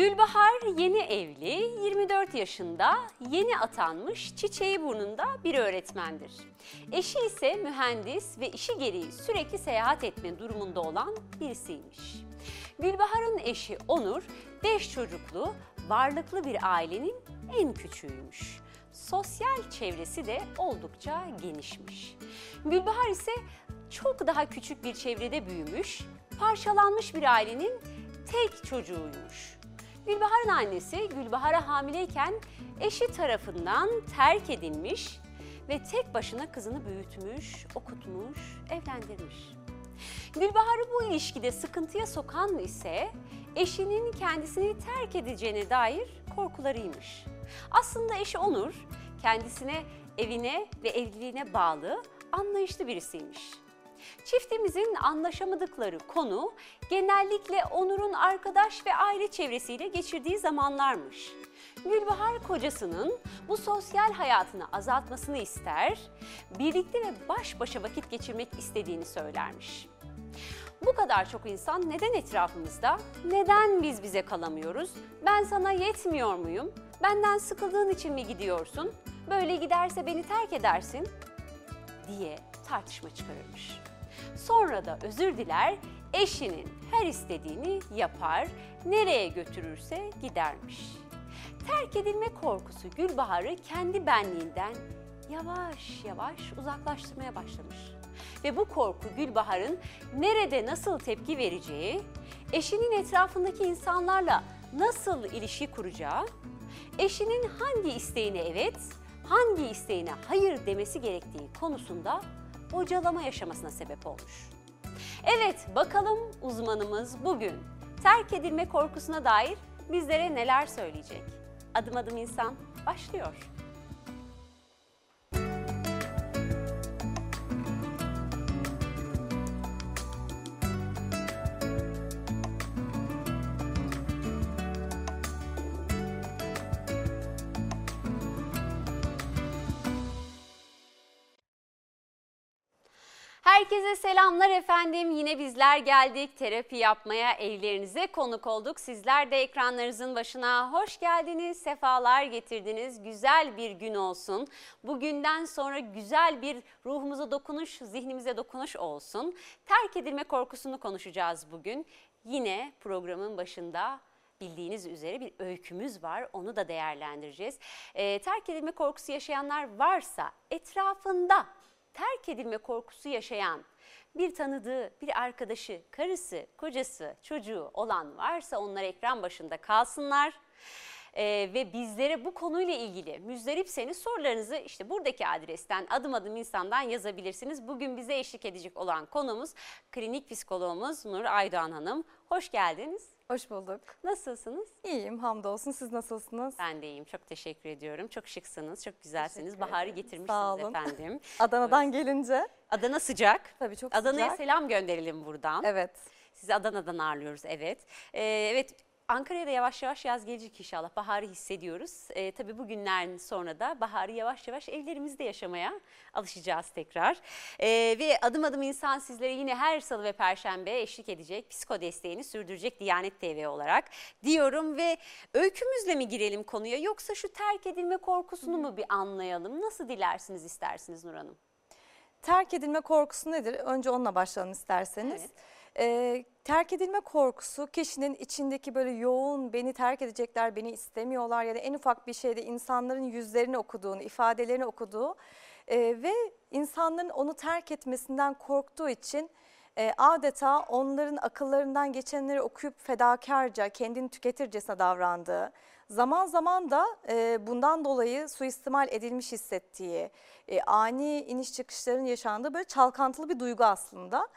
Gülbahar yeni evli, 24 yaşında, yeni atanmış, çiçeği burnunda bir öğretmendir. Eşi ise mühendis ve işi gereği sürekli seyahat etme durumunda olan birisiymiş. Gülbahar'ın eşi Onur, 5 çocuklu, varlıklı bir ailenin en küçüğüymüş. Sosyal çevresi de oldukça genişmiş. Gülbahar ise çok daha küçük bir çevrede büyümüş, parçalanmış bir ailenin tek çocuğuymuş. Gülbahar'ın annesi Gülbahar'a hamileyken eşi tarafından terk edilmiş ve tek başına kızını büyütmüş, okutmuş, evlendirmiş. Gülbahar'ı bu ilişkide sıkıntıya sokan ise eşinin kendisini terk edeceğine dair korkularıymış. Aslında eşi Onur kendisine, evine ve evliliğine bağlı, anlayışlı birisiymiş. Çiftimizin anlaşamadıkları konu genellikle Onur'un arkadaş ve aile çevresiyle geçirdiği zamanlarmış. Gülbahar kocasının bu sosyal hayatını azaltmasını ister, birlikte ve baş başa vakit geçirmek istediğini söylermiş. Bu kadar çok insan neden etrafımızda? Neden biz bize kalamıyoruz? Ben sana yetmiyor muyum? Benden sıkıldığın için mi gidiyorsun? Böyle giderse beni terk edersin diye tartışma çıkarırmış. Sonra da özür diler, eşinin her istediğini yapar, nereye götürürse gidermiş. Terk edilme korkusu Gülbahar'ı kendi benliğinden yavaş yavaş uzaklaştırmaya başlamış. Ve bu korku Gülbahar'ın nerede nasıl tepki vereceği, eşinin etrafındaki insanlarla nasıl ilişki kuracağı, eşinin hangi isteğine evet, hangi isteğine hayır demesi gerektiği konusunda bocalama yaşamasına sebep olmuş. Evet, bakalım uzmanımız bugün terk edilme korkusuna dair bizlere neler söyleyecek? Adım adım insan başlıyor. Herkese selamlar efendim. Yine bizler geldik terapi yapmaya evlerinize konuk olduk. Sizler de ekranlarınızın başına hoş geldiniz, sefalar getirdiniz. Güzel bir gün olsun. Bugünden sonra güzel bir ruhumuza dokunuş, zihnimize dokunuş olsun. Terk edilme korkusunu konuşacağız bugün. Yine programın başında bildiğiniz üzere bir öykümüz var. Onu da değerlendireceğiz. E, terk edilme korkusu yaşayanlar varsa etrafında terk edilme korkusu yaşayan bir tanıdığı, bir arkadaşı, karısı, kocası, çocuğu olan varsa onlar ekran başında kalsınlar. Ee, ve bizlere bu konuyla ilgili müzdaripseniz sorularınızı işte buradaki adresten adım adım insandan yazabilirsiniz. Bugün bize eşlik edecek olan konumuz klinik psikologumuz Nur Aydoğan Hanım. Hoş geldiniz. Hoş bulduk. Nasılsınız? İyiyim hamdolsun. Siz nasılsınız? Ben de iyiyim. Çok teşekkür ediyorum. Çok şıksınız, çok güzelsiniz. Baharı getirmişsiniz Sağ olun. efendim. Adana'dan gelince. Adana sıcak. Tabii çok Adana'ya sıcak. selam gönderelim buradan. Evet. Sizi Adana'dan ağırlıyoruz evet. Ee, evet Ankara'ya da yavaş yavaş yaz gelecek inşallah. Baharı hissediyoruz. Ee, tabii bugünlerden sonra da baharı yavaş yavaş evlerimizde yaşamaya alışacağız tekrar. Ee, ve adım adım insan sizlere yine her salı ve perşembe eşlik edecek, psiko desteğini sürdürecek Diyanet TV olarak diyorum. Ve öykümüzle mi girelim konuya yoksa şu terk edilme korkusunu mu bir anlayalım? Nasıl dilersiniz istersiniz Nur Hanım? Terk edilme korkusu nedir? Önce onunla başlayalım isterseniz. Evet. Ee, terk edilme korkusu kişinin içindeki böyle yoğun beni terk edecekler, beni istemiyorlar ya da en ufak bir şeyde insanların yüzlerini okuduğunu, ifadelerini okuduğu e, ve insanların onu terk etmesinden korktuğu için e, adeta onların akıllarından geçenleri okuyup fedakarca, kendini tüketircesine davrandığı, zaman zaman da e, bundan dolayı suistimal edilmiş hissettiği, e, ani iniş çıkışların yaşandığı böyle çalkantılı bir duygu aslında.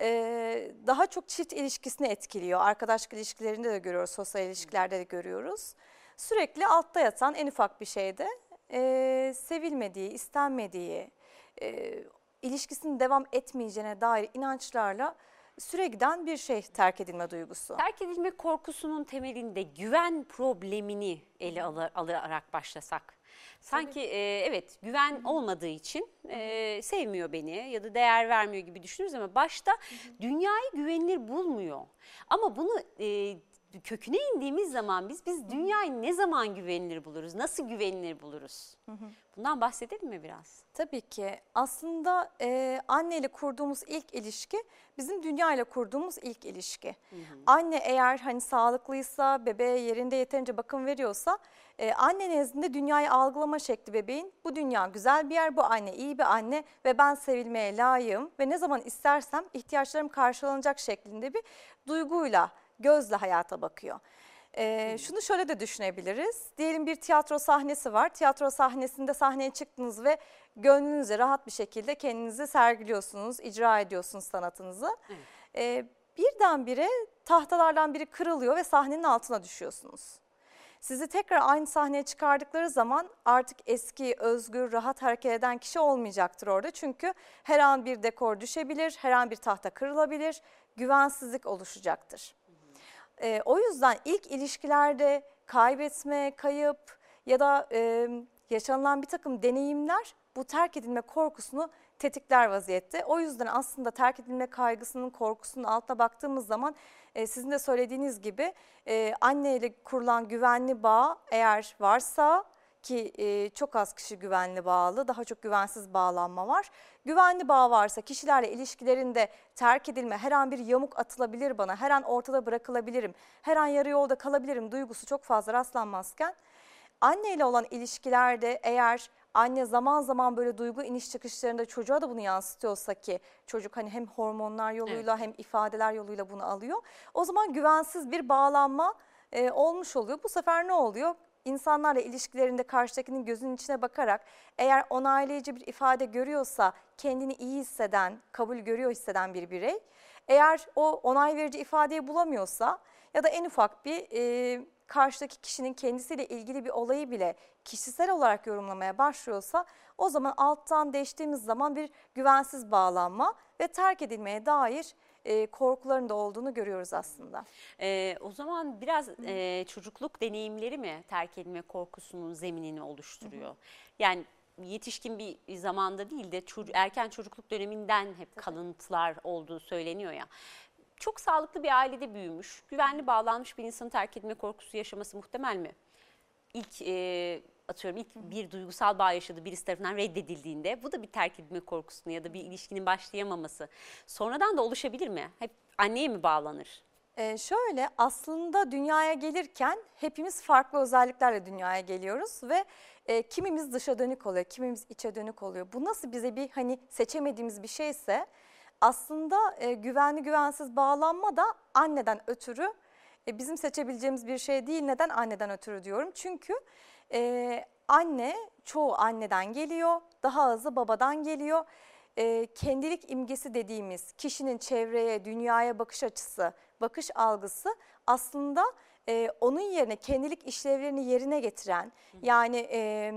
E, daha çok çift ilişkisini etkiliyor. Arkadaşlık ilişkilerinde de görüyoruz, sosyal ilişkilerde de görüyoruz. Sürekli altta yatan en ufak bir şeyde e, sevilmediği, istenmediği, e, ilişkisinin devam etmeyeceğine dair inançlarla süre giden bir şey terk edilme duygusu. Terk edilme korkusunun temelinde güven problemini ele alarak başlasak. Sanki e, evet güven olmadığı için e, sevmiyor beni ya da değer vermiyor gibi düşünürüz ama başta dünyayı güvenilir bulmuyor. Ama bunu e, köküne indiğimiz zaman biz biz dünyayı ne zaman güvenilir buluruz? Nasıl güvenilir buluruz? Bundan bahsedelim mi biraz? Tabii ki. Aslında e, anne ile kurduğumuz ilk ilişki bizim dünya ile kurduğumuz ilk ilişki. Anne eğer hani sağlıklıysa, bebeğe yerinde yeterince bakım veriyorsa e, anne nezdinde dünyayı algılama şekli bebeğin bu dünya güzel bir yer, bu anne iyi bir anne ve ben sevilmeye layığım ve ne zaman istersem ihtiyaçlarım karşılanacak şeklinde bir duyguyla, gözle hayata bakıyor. Ee, şunu şöyle de düşünebiliriz. Diyelim bir tiyatro sahnesi var. Tiyatro sahnesinde sahneye çıktınız ve gönlünüzce rahat bir şekilde kendinizi sergiliyorsunuz, icra ediyorsunuz sanatınızı. Ee, birdenbire tahtalardan biri kırılıyor ve sahnenin altına düşüyorsunuz. Sizi tekrar aynı sahneye çıkardıkları zaman artık eski, özgür, rahat hareket eden kişi olmayacaktır orada. Çünkü her an bir dekor düşebilir, her an bir tahta kırılabilir, güvensizlik oluşacaktır. Ee, o yüzden ilk ilişkilerde kaybetme, kayıp ya da e, yaşanılan bir takım deneyimler bu terk edilme korkusunu tetikler vaziyette. O yüzden aslında terk edilme kaygısının, korkusunun altına baktığımız zaman e, sizin de söylediğiniz gibi e, anne ile kurulan güvenli bağ eğer varsa ki e, çok az kişi güvenli bağlı, daha çok güvensiz bağlanma var. Güvenli bağ varsa kişilerle ilişkilerinde terk edilme, her an bir yamuk atılabilir bana, her an ortada bırakılabilirim, her an yarı yolda kalabilirim duygusu çok fazla rastlanmazken anne ile olan ilişkilerde eğer anne zaman zaman böyle duygu iniş çıkışlarında çocuğa da bunu yansıtıyorsa ki çocuk hani hem hormonlar yoluyla hem ifadeler yoluyla bunu alıyor. O zaman güvensiz bir bağlanma e, olmuş oluyor. Bu sefer ne oluyor? İnsanlarla ilişkilerinde karşıdakinin gözünün içine bakarak eğer onaylayıcı bir ifade görüyorsa kendini iyi hisseden, kabul görüyor hisseden bir birey. Eğer o onay verici ifadeyi bulamıyorsa ya da en ufak bir e, karşıdaki kişinin kendisiyle ilgili bir olayı bile kişisel olarak yorumlamaya başlıyorsa o zaman alttan değiştiğimiz zaman bir güvensiz bağlanma ve terk edilmeye dair e, korkuların da olduğunu görüyoruz aslında. Ee, o zaman biraz e, çocukluk deneyimleri mi terk edilme korkusunun zeminini oluşturuyor? Yani yetişkin bir zamanda değil de çoc- erken çocukluk döneminden hep kalıntılar olduğu söyleniyor ya. Çok sağlıklı bir ailede büyümüş, güvenli bağlanmış bir insanın terk edilme korkusu yaşaması muhtemel mi? İlk e, atıyorum ilk bir duygusal bağ yaşadı birisi tarafından reddedildiğinde bu da bir terk edilme korkusunu ya da bir ilişkinin başlayamaması. Sonradan da oluşabilir mi? Hep anneye mi bağlanır? Ee, şöyle aslında dünyaya gelirken hepimiz farklı özelliklerle dünyaya geliyoruz ve e, kimimiz dışa dönük oluyor, kimimiz içe dönük oluyor. Bu nasıl bize bir hani seçemediğimiz bir şeyse aslında e, güvenli güvensiz bağlanma da anneden ötürü e, bizim seçebileceğimiz bir şey değil. Neden anneden ötürü diyorum? Çünkü e, anne çoğu anneden geliyor, daha azı babadan geliyor. E, kendilik imgesi dediğimiz kişinin çevreye, dünyaya bakış açısı, bakış algısı aslında e, onun yerine kendilik işlevlerini yerine getiren yani e,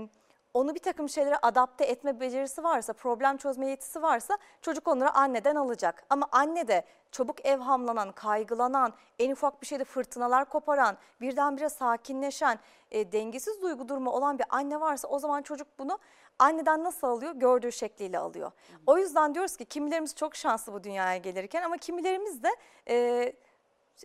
onu bir takım şeylere adapte etme becerisi varsa, problem çözme yetisi varsa çocuk onları anneden alacak. Ama anne de çabuk evhamlanan, kaygılanan, en ufak bir şeyde fırtınalar koparan, birdenbire sakinleşen, e, dengesiz duygu durumu olan bir anne varsa o zaman çocuk bunu anneden nasıl alıyor? Gördüğü şekliyle alıyor. O yüzden diyoruz ki kimilerimiz çok şanslı bu dünyaya gelirken ama kimilerimiz de... E,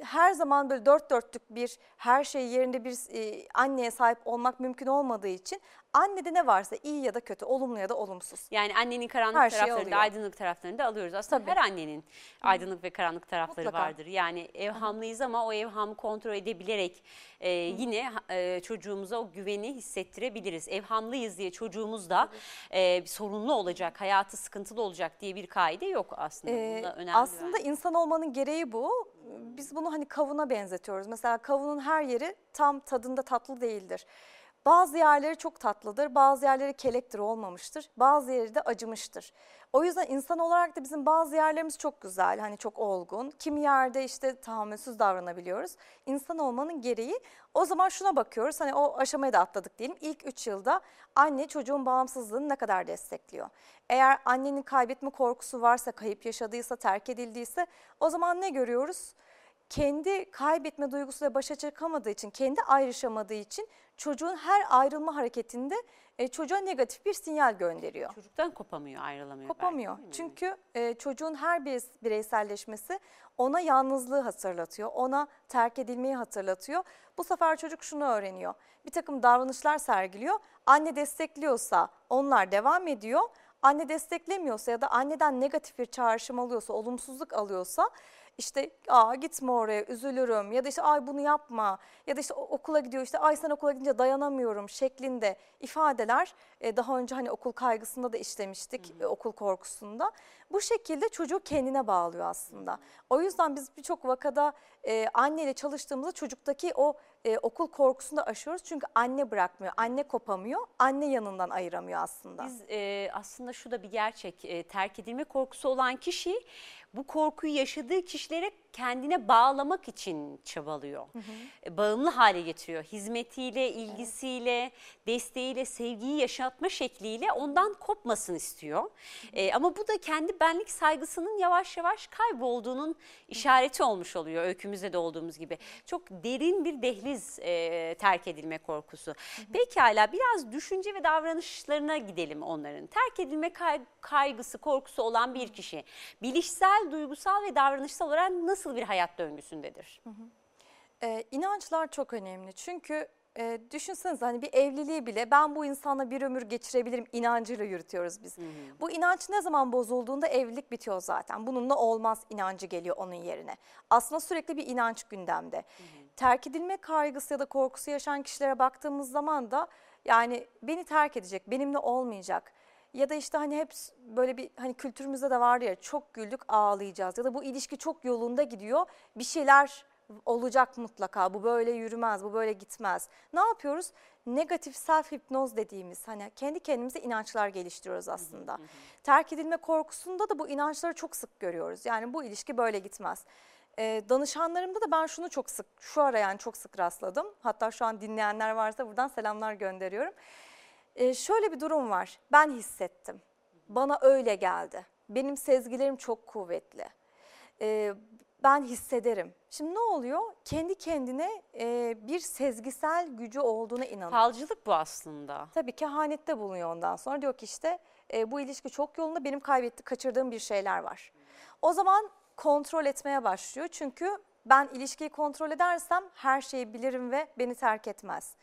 her zaman böyle dört dörtlük bir her şey yerinde bir e, anneye sahip olmak mümkün olmadığı için annede ne varsa iyi ya da kötü, olumlu ya da olumsuz. Yani annenin karanlık Her şeyi taraflarını da alıyor. aydınlık taraflarını da alıyoruz. Aslında Tabii. her annenin aydınlık ve karanlık tarafları Mutlaka. vardır. Yani evhamlıyız ama o evhamı kontrol edebilerek e, yine e, çocuğumuza o güveni hissettirebiliriz. Evhamlıyız diye çocuğumuz da e, sorunlu olacak, hayatı sıkıntılı olacak diye bir kaide yok aslında. Ee, önemli aslında bence. insan olmanın gereği bu. Biz bunu hani kavuna benzetiyoruz. Mesela kavunun her yeri tam tadında tatlı değildir. Bazı yerleri çok tatlıdır, bazı yerleri kelektir olmamıştır, bazı yeri de acımıştır. O yüzden insan olarak da bizim bazı yerlerimiz çok güzel, hani çok olgun. Kimi yerde işte tahammülsüz davranabiliyoruz. İnsan olmanın gereği o zaman şuna bakıyoruz, hani o aşamayı da atladık diyelim. İlk 3 yılda anne çocuğun bağımsızlığını ne kadar destekliyor? Eğer annenin kaybetme korkusu varsa, kayıp yaşadıysa, terk edildiyse o zaman ne görüyoruz? kendi kaybetme duygusuyla başa çıkamadığı için, kendi ayrışamadığı için çocuğun her ayrılma hareketinde e, çocuğa negatif bir sinyal gönderiyor. Çocuktan kopamıyor, ayrılamıyor. belki, Kopamıyor. mi? Çünkü e, çocuğun her bir bireyselleşmesi ona yalnızlığı hatırlatıyor. Ona terk edilmeyi hatırlatıyor. Bu sefer çocuk şunu öğreniyor. Bir takım davranışlar sergiliyor. Anne destekliyorsa onlar devam ediyor. Anne desteklemiyorsa ya da anneden negatif bir çağrışım alıyorsa, olumsuzluk alıyorsa işte aa gitme oraya üzülürüm. Ya da işte ay bunu yapma. Ya da işte okula gidiyor. İşte ay sen okula gidince dayanamıyorum. şeklinde ifadeler e, daha önce hani okul kaygısında da işlemiştik e, okul korkusunda. Bu şekilde çocuğu kendine bağlıyor aslında. O yüzden biz birçok vakada e, anneyle çalıştığımızda çocuktaki o e, okul korkusunu da aşıyoruz. Çünkü anne bırakmıyor, anne kopamıyor, anne yanından ayıramıyor aslında. Biz e, aslında şu da bir gerçek. E, terk edilme korkusu olan kişi bu korkuyu yaşadığı kişilere kendine bağlamak için çabalıyor. E, bağımlı hale getiriyor. Hizmetiyle, ilgisiyle, desteğiyle, sevgiyi yaşatma şekliyle ondan kopmasın istiyor. E, ama bu da kendi benlik saygısının yavaş yavaş kaybolduğunun işareti olmuş oluyor öykümüzde de olduğumuz gibi. Çok derin bir dehliz e, terk edilme korkusu. Pekala biraz düşünce ve davranışlarına gidelim onların. Terk edilme kay- kaygısı, korkusu olan bir kişi bilişsel, duygusal ve davranışsal olarak nasıl bir hayat döngüsündedir? Ee, inançlar çok önemli çünkü e, düşünsenize hani bir evliliği bile ben bu insanla bir ömür geçirebilirim inancıyla yürütüyoruz biz. Bu inanç ne zaman bozulduğunda evlilik bitiyor zaten. Bununla olmaz inancı geliyor onun yerine. Aslında sürekli bir inanç gündemde. Terk edilme kaygısı ya da korkusu yaşayan kişilere baktığımız zaman da yani beni terk edecek, benimle olmayacak. Ya da işte hani hep böyle bir hani kültürümüzde de var ya çok güldük ağlayacağız ya da bu ilişki çok yolunda gidiyor bir şeyler olacak mutlaka bu böyle yürümez bu böyle gitmez. Ne yapıyoruz? Negatif self hipnoz dediğimiz hani kendi kendimize inançlar geliştiriyoruz aslında. Terk edilme korkusunda da bu inançları çok sık görüyoruz. Yani bu ilişki böyle gitmez. Danışanlarımda da ben şunu çok sık şu ara yani çok sık rastladım. Hatta şu an dinleyenler varsa buradan selamlar gönderiyorum. Ee, şöyle bir durum var. Ben hissettim. Bana öyle geldi. Benim sezgilerim çok kuvvetli. Ee, ben hissederim. Şimdi ne oluyor? Kendi kendine e, bir sezgisel gücü olduğuna inanıyor. Falcılık bu aslında. Tabii kehanette bulunuyor ondan sonra. Diyor ki işte e, bu ilişki çok yolunda benim kaybetti, kaçırdığım bir şeyler var. O zaman kontrol etmeye başlıyor. Çünkü ben ilişkiyi kontrol edersem her şeyi bilirim ve beni terk etmez.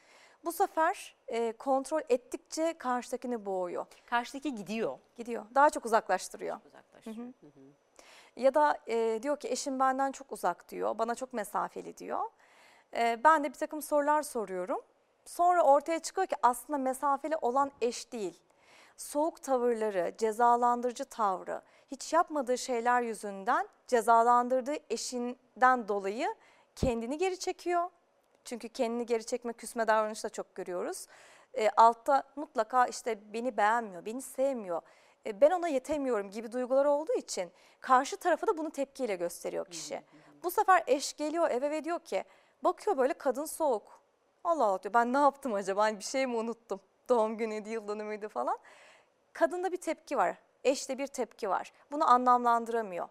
Bu sefer e, kontrol ettikçe karşıdakini boğuyor. Karşıdaki gidiyor. Gidiyor. Daha çok uzaklaştırıyor. Uzaklaşıyor. Ya da e, diyor ki eşim benden çok uzak diyor, bana çok mesafeli diyor. E, ben de bir takım sorular soruyorum. Sonra ortaya çıkıyor ki aslında mesafeli olan eş değil. Soğuk tavırları, cezalandırıcı tavrı, hiç yapmadığı şeyler yüzünden cezalandırdığı eşinden dolayı kendini geri çekiyor. Çünkü kendini geri çekme, küsme davranışı da çok görüyoruz. E, altta mutlaka işte beni beğenmiyor, beni sevmiyor, e, ben ona yetemiyorum gibi duygular olduğu için karşı tarafa da bunu tepkiyle gösteriyor kişi. Bu sefer eş geliyor eve ve diyor ki bakıyor böyle kadın soğuk. Allah Allah diyor ben ne yaptım acaba hani bir şey mi unuttum doğum günüydü yıl dönümüydü falan. Kadında bir tepki var eşte bir tepki var bunu anlamlandıramıyor.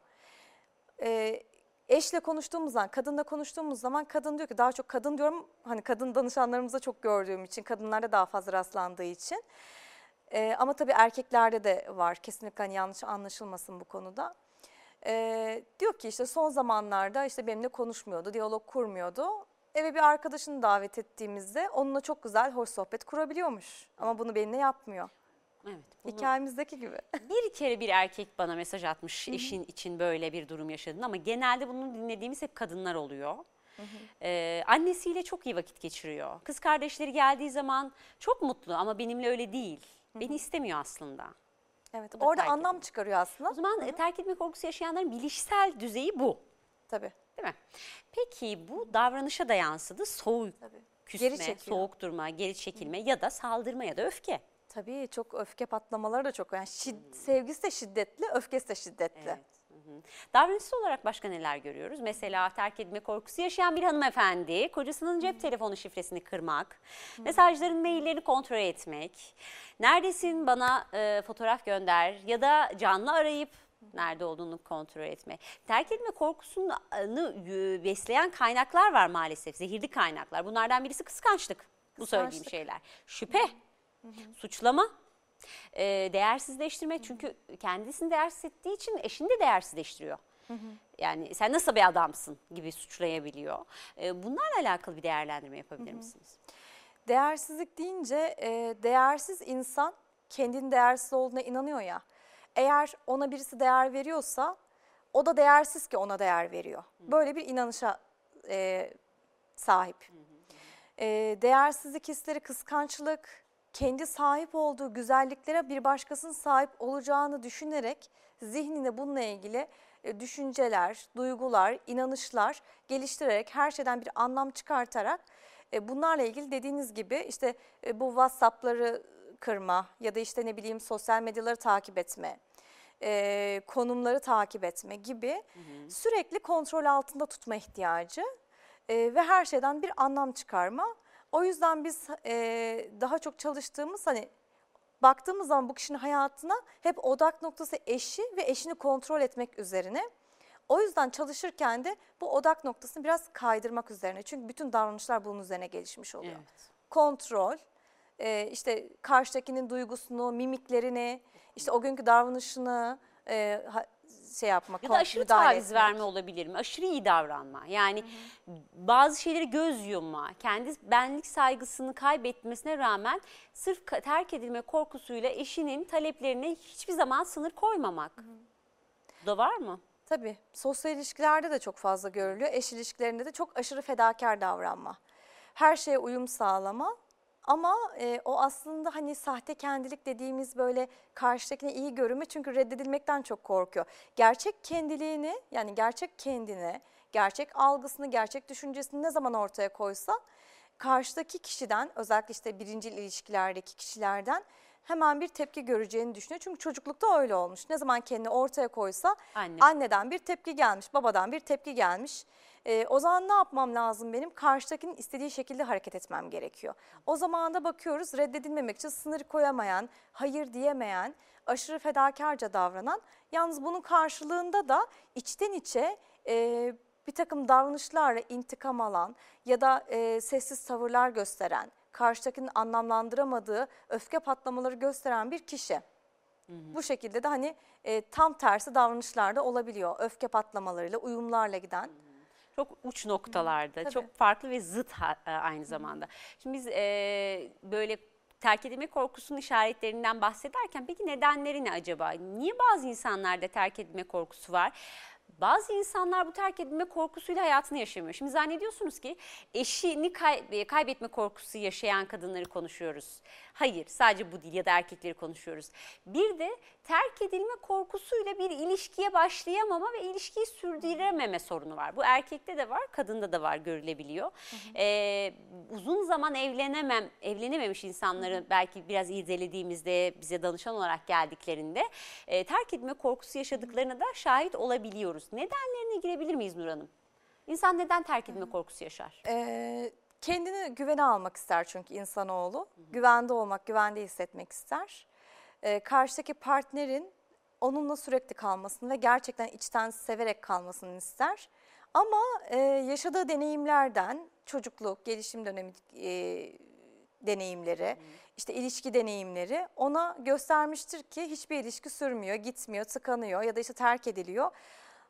Ee, eşle konuştuğumuz zaman, kadınla konuştuğumuz zaman kadın diyor ki daha çok kadın diyorum hani kadın danışanlarımızda çok gördüğüm için, kadınlarda daha fazla rastlandığı için. Ee, ama tabii erkeklerde de var kesinlikle hani yanlış anlaşılmasın bu konuda. Ee, diyor ki işte son zamanlarda işte benimle konuşmuyordu, diyalog kurmuyordu. Eve bir arkadaşını davet ettiğimizde onunla çok güzel, hoş sohbet kurabiliyormuş. Ama bunu benimle yapmıyor. Evet. bunu- Hikayemizdeki gibi. Bir kere bir erkek bana mesaj atmış eşin için böyle bir durum yaşadın ama genelde bunu dinlediğimiz hep kadınlar oluyor. Ee, annesiyle çok iyi vakit geçiriyor. Kız kardeşleri geldiği zaman çok mutlu ama benimle öyle değil. Beni istemiyor aslında. Evet, Bu da orada anlam edildi. çıkarıyor aslında. O zaman e, terk etme korkusu yaşayanların bilişsel düzeyi bu. Tabii. Değil mi? Peki bu davranışa da yansıdı. Soğuk, Tabii. küsme, soğuk durma, geri çekilme ya da saldırma ya da öfke. Tabii çok öfke patlamaları da çok. Yani şid- sevgisi de şiddetli, öfkesi de şiddetli. Evet. hı hı. Davranışsal olarak başka neler görüyoruz? Mesela terk edilme korkusu yaşayan bir hanımefendi kocasının cep telefonu şifresini kırmak, mesajların maillerini kontrol etmek, neredesin bana e, fotoğraf gönder ya da canlı arayıp nerede olduğunu kontrol etme. Terk edilme korkusunu besleyen kaynaklar var maalesef, zehirli kaynaklar. Bunlardan birisi kıskançlık. Bu söylediğim Kıskançlık. şeyler. Şüphe. Suçlama, e, değersizleştirme çünkü kendisini değersiz ettiği için eşini de değersizleştiriyor. Yani sen nasıl bir adamsın gibi suçlayabiliyor. E, bunlarla alakalı bir değerlendirme yapabilir misiniz? Değersizlik deyince e, değersiz insan kendinin değersiz olduğuna inanıyor ya. Eğer ona birisi değer veriyorsa o da değersiz ki ona değer veriyor. Böyle bir inanışa e, sahip. E, değersizlik hisleri kıskançlık, kendi sahip olduğu güzelliklere bir başkasının sahip olacağını düşünerek zihnine bununla ilgili e, düşünceler, duygular, inanışlar geliştirerek her şeyden bir anlam çıkartarak e, bunlarla ilgili dediğiniz gibi işte e, bu WhatsApp'ları kırma ya da işte ne bileyim sosyal medyaları takip etme, konumları takip etme gibi sürekli kontrol altında tutma ihtiyacı ve her şeyden bir anlam çıkarma. O yüzden biz e, daha çok çalıştığımız hani baktığımız zaman bu kişinin hayatına hep odak noktası eşi ve eşini kontrol etmek üzerine. O yüzden çalışırken de bu odak noktasını biraz kaydırmak üzerine. Çünkü bütün davranışlar bunun üzerine gelişmiş oluyor. Evet. Kontrol, e, işte karşıdakinin duygusunu, mimiklerini, işte o günkü davranışını e, şey yapmak, Ya da aşırı taviz etmek. verme olabilir mi? Aşırı iyi davranma. Yani bazı şeyleri göz yumma, kendi benlik saygısını kaybetmesine rağmen sırf terk edilme korkusuyla eşinin taleplerine hiçbir zaman sınır koymamak. Bu da var mı? Tabii sosyal ilişkilerde de çok fazla görülüyor. Eş ilişkilerinde de çok aşırı fedakar davranma. Her şeye uyum sağlama ama e, o aslında hani sahte kendilik dediğimiz böyle karşıdakine iyi görünme çünkü reddedilmekten çok korkuyor. Gerçek kendiliğini yani gerçek kendini, gerçek algısını, gerçek düşüncesini ne zaman ortaya koysa karşıdaki kişiden özellikle işte birincil ilişkilerdeki kişilerden hemen bir tepki göreceğini düşünüyor. Çünkü çocuklukta öyle olmuş. Ne zaman kendini ortaya koysa Anne. anneden bir tepki gelmiş, babadan bir tepki gelmiş. Ee, o zaman ne yapmam lazım benim? Karşıdakinin istediği şekilde hareket etmem gerekiyor. O zaman da bakıyoruz reddedilmemek için sınır koyamayan, hayır diyemeyen, aşırı fedakarca davranan. Yalnız bunun karşılığında da içten içe e, bir takım davranışlarla intikam alan ya da e, sessiz tavırlar gösteren, karşıdakinin anlamlandıramadığı öfke patlamaları gösteren bir kişi. Bu şekilde de hani e, tam tersi davranışlar da olabiliyor. Öfke patlamalarıyla, uyumlarla giden. Çok uç noktalarda, Tabii. çok farklı ve zıt ha- e, aynı zamanda. Şimdi biz e, böyle terk edilme korkusunun işaretlerinden bahsederken peki nedenleri ne acaba? Niye bazı insanlarda terk edilme korkusu var? Bazı insanlar bu terk edilme korkusuyla hayatını yaşamıyor. Şimdi zannediyorsunuz ki eşini kay- e, kaybetme korkusu yaşayan kadınları konuşuyoruz. Hayır sadece bu değil ya da erkekleri konuşuyoruz. Bir de terk edilme korkusuyla bir ilişkiye başlayamama ve ilişkiyi sürdürememe sorunu var. Bu erkekte de var, kadında da var görülebiliyor. Ee, uzun zaman evlenemem, evlenememiş insanları belki biraz irdelediğimizde bize danışan olarak geldiklerinde e, terk edilme korkusu yaşadıklarına da şahit olabiliyoruz. Nedenlerine girebilir miyiz Nur Hanım? İnsan neden terk edilme korkusu yaşar? Ee, kendini güvene almak ister çünkü insanoğlu. Güvende olmak, güvende hissetmek ister. Ee, karşıdaki partnerin onunla sürekli kalmasını ve gerçekten içten severek kalmasını ister. Ama e, yaşadığı deneyimlerden, çocukluk, gelişim dönemi e, deneyimleri, işte ilişki deneyimleri ona göstermiştir ki hiçbir ilişki sürmüyor, gitmiyor, tıkanıyor ya da işte terk ediliyor.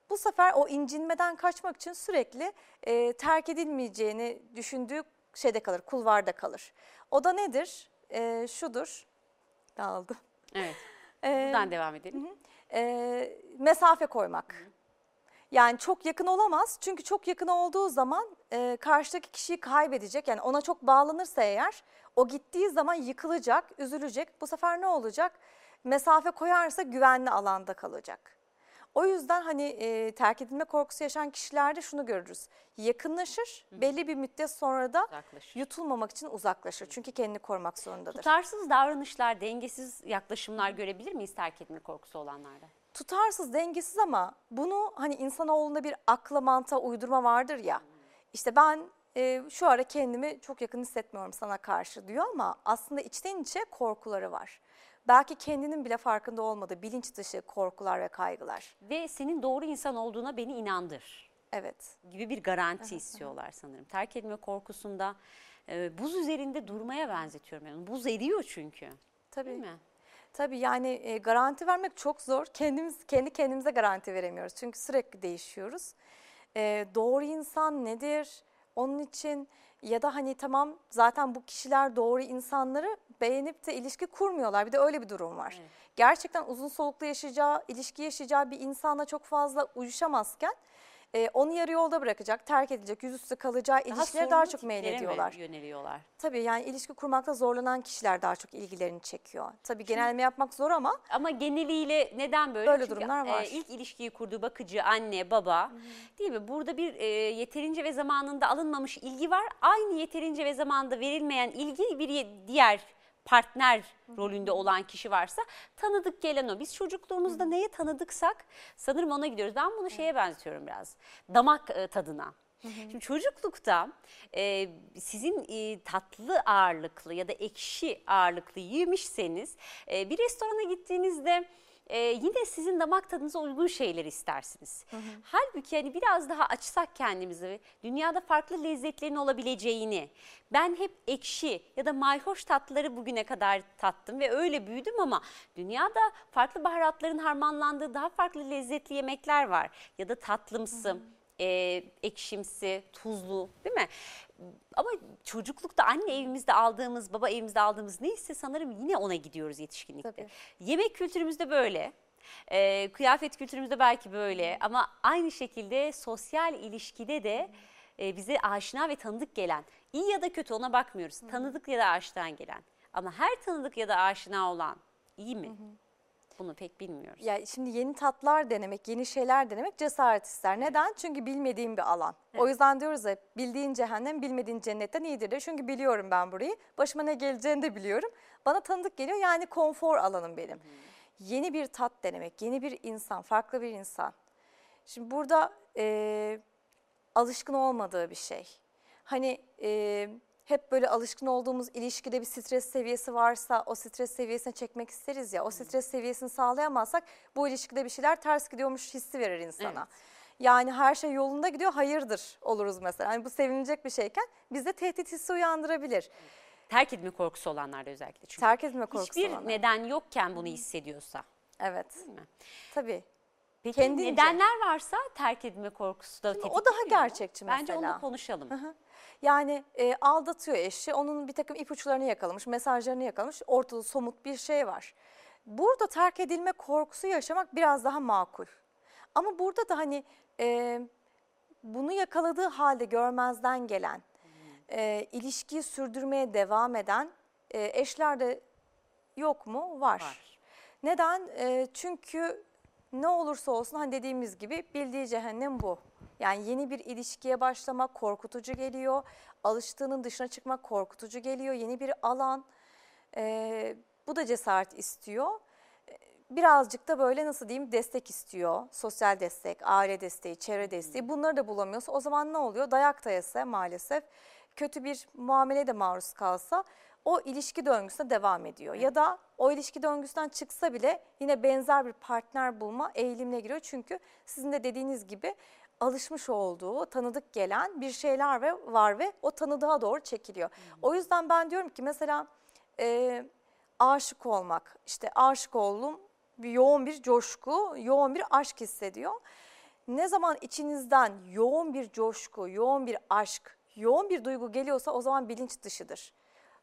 Bu sefer o incinmeden kaçmak için sürekli e, terk edilmeyeceğini düşündüğü şeyde kalır, kulvarda kalır. O da nedir? E, şudur, dağıldı. Evet. Ee, Buradan devam edelim. E, mesafe koymak. Yani çok yakın olamaz çünkü çok yakın olduğu zaman e, karşıdaki kişiyi kaybedecek. Yani ona çok bağlanırsa eğer o gittiği zaman yıkılacak, üzülecek. Bu sefer ne olacak? Mesafe koyarsa güvenli alanda kalacak. O yüzden hani e, terk edilme korkusu yaşayan kişilerde şunu görürüz. Yakınlaşır, belli bir müddet sonra da Uzaklaşır. yutulmamak için uzaklaşır. Çünkü kendini korumak zorundadır. Tutarsız davranışlar, dengesiz yaklaşımlar görebilir miyiz terk edilme korkusu olanlarda? tutarsız, dengesiz ama bunu hani insanoğlunda bir akla mantığa uydurma vardır ya. İşte ben e, şu ara kendimi çok yakın hissetmiyorum sana karşı diyor ama aslında içten içe korkuları var. Belki kendinin bile farkında olmadığı bilinç dışı korkular ve kaygılar. Ve senin doğru insan olduğuna beni inandır Evet. gibi bir garanti istiyorlar sanırım. Terk edilme korkusunda e, buz üzerinde durmaya benzetiyorum. Yani buz eriyor çünkü. Tabii. Değil mi? Tabii yani e, garanti vermek çok zor. Kendimiz kendi kendimize garanti veremiyoruz. Çünkü sürekli değişiyoruz. E, doğru insan nedir? Onun için ya da hani tamam zaten bu kişiler doğru insanları beğenip de ilişki kurmuyorlar. Bir de öyle bir durum var. Evet. Gerçekten uzun soluklu yaşayacağı, ilişki yaşayacağı bir insanla çok fazla uyuşamazken e, onu yarı yolda bırakacak, terk edilecek, yüzüstü kalacağı ilişkilere daha çok tiplere mi meylediyorlar. yöneliyorlar. Tabii yani ilişki kurmakta zorlanan kişiler daha çok ilgilerini çekiyor. Tabii genelme yapmak zor ama Ama geneliyle neden böyle? Böyle Çünkü, durumlar var. e, ilk ilişkiyi kurduğu bakıcı, anne, baba değil mi? Burada bir e, yeterince ve zamanında alınmamış ilgi var. Aynı yeterince ve zamanda verilmeyen ilgi bir diğer partner rolünde olan kişi varsa tanıdık gelen o. Biz çocukluğumuzda neye tanıdıksak sanırım ona gidiyoruz. Ben bunu şeye benzetiyorum biraz. Damak e, tadına. Şimdi çocuklukta e, sizin e, tatlı ağırlıklı ya da ekşi ağırlıklı yemişseniz e, bir restorana gittiğinizde e, yine sizin damak tadınıza uygun şeyler istersiniz. Halbuki hani biraz daha açsak kendimizi dünyada farklı lezzetlerin olabileceğini ben hep ekşi ya da mayhoş tatlıları bugüne kadar tattım ve öyle büyüdüm ama dünyada farklı baharatların harmanlandığı daha farklı lezzetli yemekler var ya da tatlımsı e, ekşimsi, tuzlu değil mi? Ama çocuklukta anne evimizde aldığımız, baba evimizde aldığımız neyse sanırım yine ona gidiyoruz yetişkinlikte. Tabii. Yemek kültürümüzde böyle. e, kıyafet kültürümüzde belki böyle ama aynı şekilde sosyal ilişkide de e, bize aşina ve tanıdık gelen, iyi ya da kötü ona bakmıyoruz. Tanıdık ya da aşinadan gelen. Ama her tanıdık ya da aşina olan iyi mi? Bunu pek bilmiyoruz. ya şimdi yeni tatlar denemek, yeni şeyler denemek cesaret ister. Neden? Çünkü bilmediğim bir alan. O yüzden diyoruz ya bildiğin cehennem bilmediğin cennetten iyidir de. Çünkü biliyorum ben burayı. Başıma ne geleceğini de biliyorum. Bana tanıdık geliyor yani konfor alanım benim. Yeni bir tat denemek, yeni bir insan, farklı bir insan. Şimdi burada e, alışkın olmadığı bir şey. Hani e, hep böyle alışkın olduğumuz ilişkide bir stres seviyesi varsa o stres seviyesine çekmek isteriz ya. O stres seviyesini sağlayamazsak bu ilişkide bir şeyler ters gidiyormuş hissi verir insana. Yani her şey yolunda gidiyor hayırdır oluruz mesela. Hani bu sevinilecek bir şeyken bizde tehdit hissi uyandırabilir. Terk edilme korkusu olanlarda özellikle. Çünkü Terk edilme korkusu hiçbir olanlar. neden yokken bunu hissediyorsa. Evet Değil mi? tabii. Peki Kendince. nedenler varsa terk edilme korkusu da o tetikliyor daha mu? gerçekçi Bence onu da mesela. konuşalım. Yani e, aldatıyor eşi, onun bir takım ipuçlarını yakalamış, mesajlarını yakalamış, ortada somut bir şey var. Burada terk edilme korkusu yaşamak biraz daha makul. Ama burada da hani e, bunu yakaladığı halde görmezden gelen, e, ilişkiyi sürdürmeye devam eden e, eşler de yok mu? Var. Var. Neden? E, çünkü ne olursa olsun hani dediğimiz gibi bildiği cehennem bu. Yani yeni bir ilişkiye başlamak korkutucu geliyor. Alıştığının dışına çıkmak korkutucu geliyor. Yeni bir alan. E, bu da cesaret istiyor. Birazcık da böyle nasıl diyeyim destek istiyor. Sosyal destek, aile desteği, çevre desteği. Bunları da bulamıyorsa o zaman ne oluyor? Dayak da yese maalesef kötü bir muameleye de maruz kalsa o ilişki döngüsüne devam ediyor. Ya da o ilişki döngüsünden çıksa bile yine benzer bir partner bulma eğilimine giriyor. Çünkü sizin de dediğiniz gibi alışmış olduğu, tanıdık gelen bir şeyler ve var ve o tanıdığa doğru çekiliyor. O yüzden ben diyorum ki mesela e, aşık olmak, işte aşık oldum, bir yoğun bir coşku, yoğun bir aşk hissediyor. Ne zaman içinizden yoğun bir coşku, yoğun bir aşk, yoğun bir duygu geliyorsa o zaman bilinç dışıdır.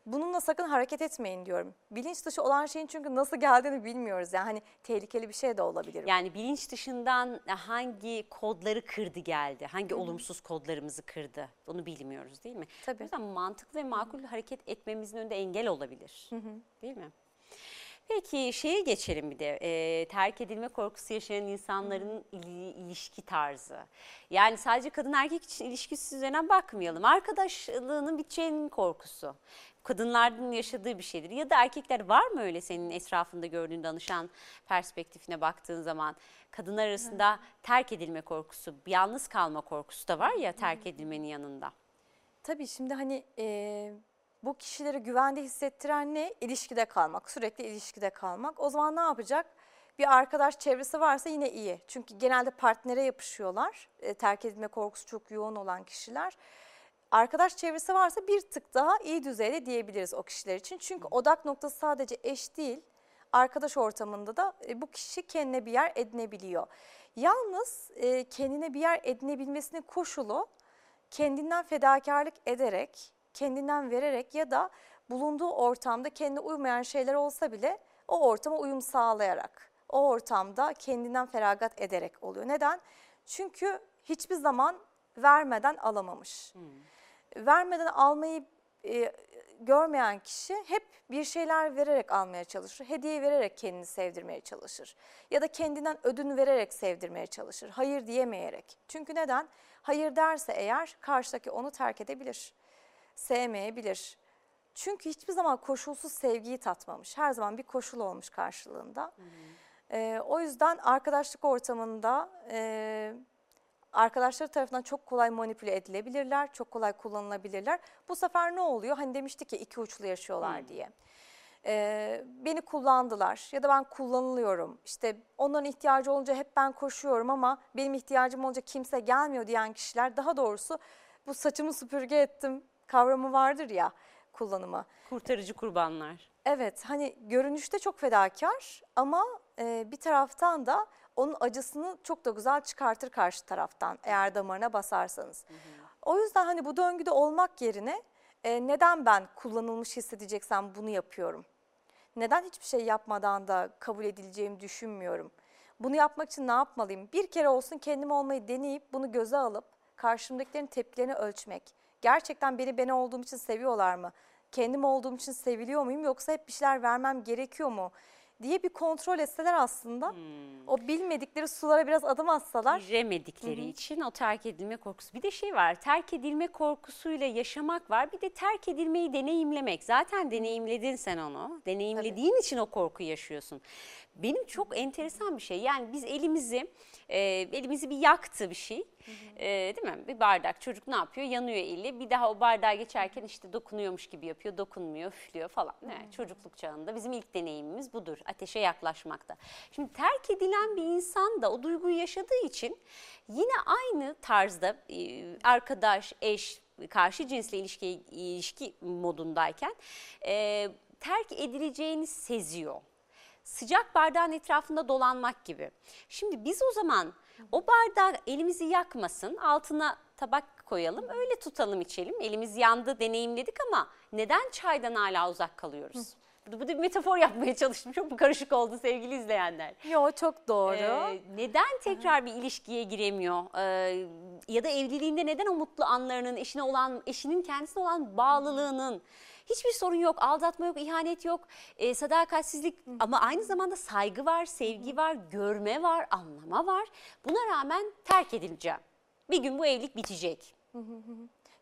Bununla sakın hareket etmeyin diyorum. Bilinç dışı olan şeyin çünkü nasıl geldiğini bilmiyoruz. Yani hani tehlikeli bir şey de olabilir. Yani bilinç dışından hangi kodları kırdı geldi, hangi olumsuz kodlarımızı kırdı bunu bilmiyoruz değil mi? Tabii. O yüzden mantıklı ve makul hareket etmemizin önünde engel olabilir değil mi? Peki şeye geçelim bir de e, terk edilme korkusu yaşayan insanların ili- ilişki tarzı. Yani sadece kadın erkek için ilişkisi üzerine bakmayalım. Arkadaşlığının biteceğinin korkusu. Kadınların yaşadığı bir şeydir. Ya da erkekler var mı öyle senin etrafında gördüğün danışan perspektifine baktığın zaman? Kadınlar arasında terk edilme korkusu, yalnız kalma korkusu da var ya terk edilmenin yanında. Tabii şimdi hani e, bu kişileri güvende hissettiren ne? İlişkide kalmak, sürekli ilişkide kalmak. O zaman ne yapacak? Bir arkadaş çevresi varsa yine iyi. Çünkü genelde partnere yapışıyorlar. E, terk edilme korkusu çok yoğun olan kişiler. Arkadaş çevresi varsa bir tık daha iyi düzeyde diyebiliriz o kişiler için. Çünkü odak noktası sadece eş değil, arkadaş ortamında da e, bu kişi kendine bir yer edinebiliyor. Yalnız e, kendine bir yer edinebilmesinin koşulu kendinden fedakarlık ederek, kendinden vererek ya da bulunduğu ortamda kendine uymayan şeyler olsa bile o ortama uyum sağlayarak, o ortamda kendinden feragat ederek oluyor. Neden? Çünkü hiçbir zaman vermeden alamamış. Vermeden almayı e, görmeyen kişi hep bir şeyler vererek almaya çalışır. Hediye vererek kendini sevdirmeye çalışır. Ya da kendinden ödün vererek sevdirmeye çalışır. Hayır diyemeyerek. Çünkü neden? Hayır derse eğer karşıdaki onu terk edebilir. Sevmeyebilir. Çünkü hiçbir zaman koşulsuz sevgiyi tatmamış. Her zaman bir koşul olmuş karşılığında. Ee, o yüzden arkadaşlık ortamında e, arkadaşları tarafından çok kolay manipüle edilebilirler, çok kolay kullanılabilirler. Bu sefer ne oluyor? Hani demiştik ya iki uçlu yaşıyorlar diye. Ee, beni kullandılar ya da ben kullanılıyorum. İşte onların ihtiyacı olunca hep ben koşuyorum ama benim ihtiyacım olunca kimse gelmiyor diyen kişiler daha doğrusu bu saçımı süpürge ettim kavramı vardır ya kullanımı. Kurtarıcı kurbanlar. Evet hani görünüşte çok fedakar ama e, bir taraftan da onun acısını çok da güzel çıkartır karşı taraftan eğer damarına basarsanız. O yüzden hani bu döngüde olmak yerine e, neden ben kullanılmış hissedeceksem bunu yapıyorum? Neden hiçbir şey yapmadan da kabul edileceğimi düşünmüyorum? Bunu yapmak için ne yapmalıyım? Bir kere olsun kendim olmayı deneyip bunu göze alıp karşımdakilerin tepkilerini ölçmek. Gerçekten beni ben olduğum için seviyorlar mı? Kendim olduğum için seviliyor muyum yoksa hep bir şeyler vermem gerekiyor mu? diye bir kontrol etseler aslında o bilmedikleri sulara biraz adım atsalar Giremedikleri için o terk edilme korkusu. Bir de şey var terk edilme korkusuyla yaşamak var. Bir de terk edilmeyi deneyimlemek. Zaten deneyimledin sen onu. Deneyimlediğin için o korkuyu yaşıyorsun. Benim çok enteresan bir şey. Yani biz elimizi e, elimizi bir yaktı bir şey. E, değil mi? Bir bardak çocuk ne yapıyor? Yanıyor eli. Bir daha o bardağa geçerken işte dokunuyormuş gibi yapıyor. Dokunmuyor, üflüyor falan. Evet, çocukluk çağında bizim ilk deneyimimiz budur. Ateşe yaklaşmakta. Şimdi terk edilen bir insan da o duyguyu yaşadığı için yine aynı tarzda e, arkadaş, eş, karşı cinsle ilişki, ilişki modundayken e, terk edileceğini seziyor sıcak bardağın etrafında dolanmak gibi. Şimdi biz o zaman o bardağı elimizi yakmasın, altına tabak koyalım, öyle tutalım içelim. Elimiz yandı, deneyimledik ama neden çaydan hala uzak kalıyoruz? Bu da bir metafor yapmaya çalıştım. Çok mu karışık oldu sevgili izleyenler? yo çok doğru. Ee, neden tekrar bir ilişkiye giremiyor? Ee, ya da evliliğinde neden o mutlu anlarının, eşine olan, eşinin kendisine olan bağlılığının hiçbir sorun yok, aldatma yok, ihanet yok, e, sadakatsizlik ama aynı zamanda saygı var, sevgi var, görme var, anlama var. Buna rağmen terk edileceğim. Bir gün bu evlilik bitecek.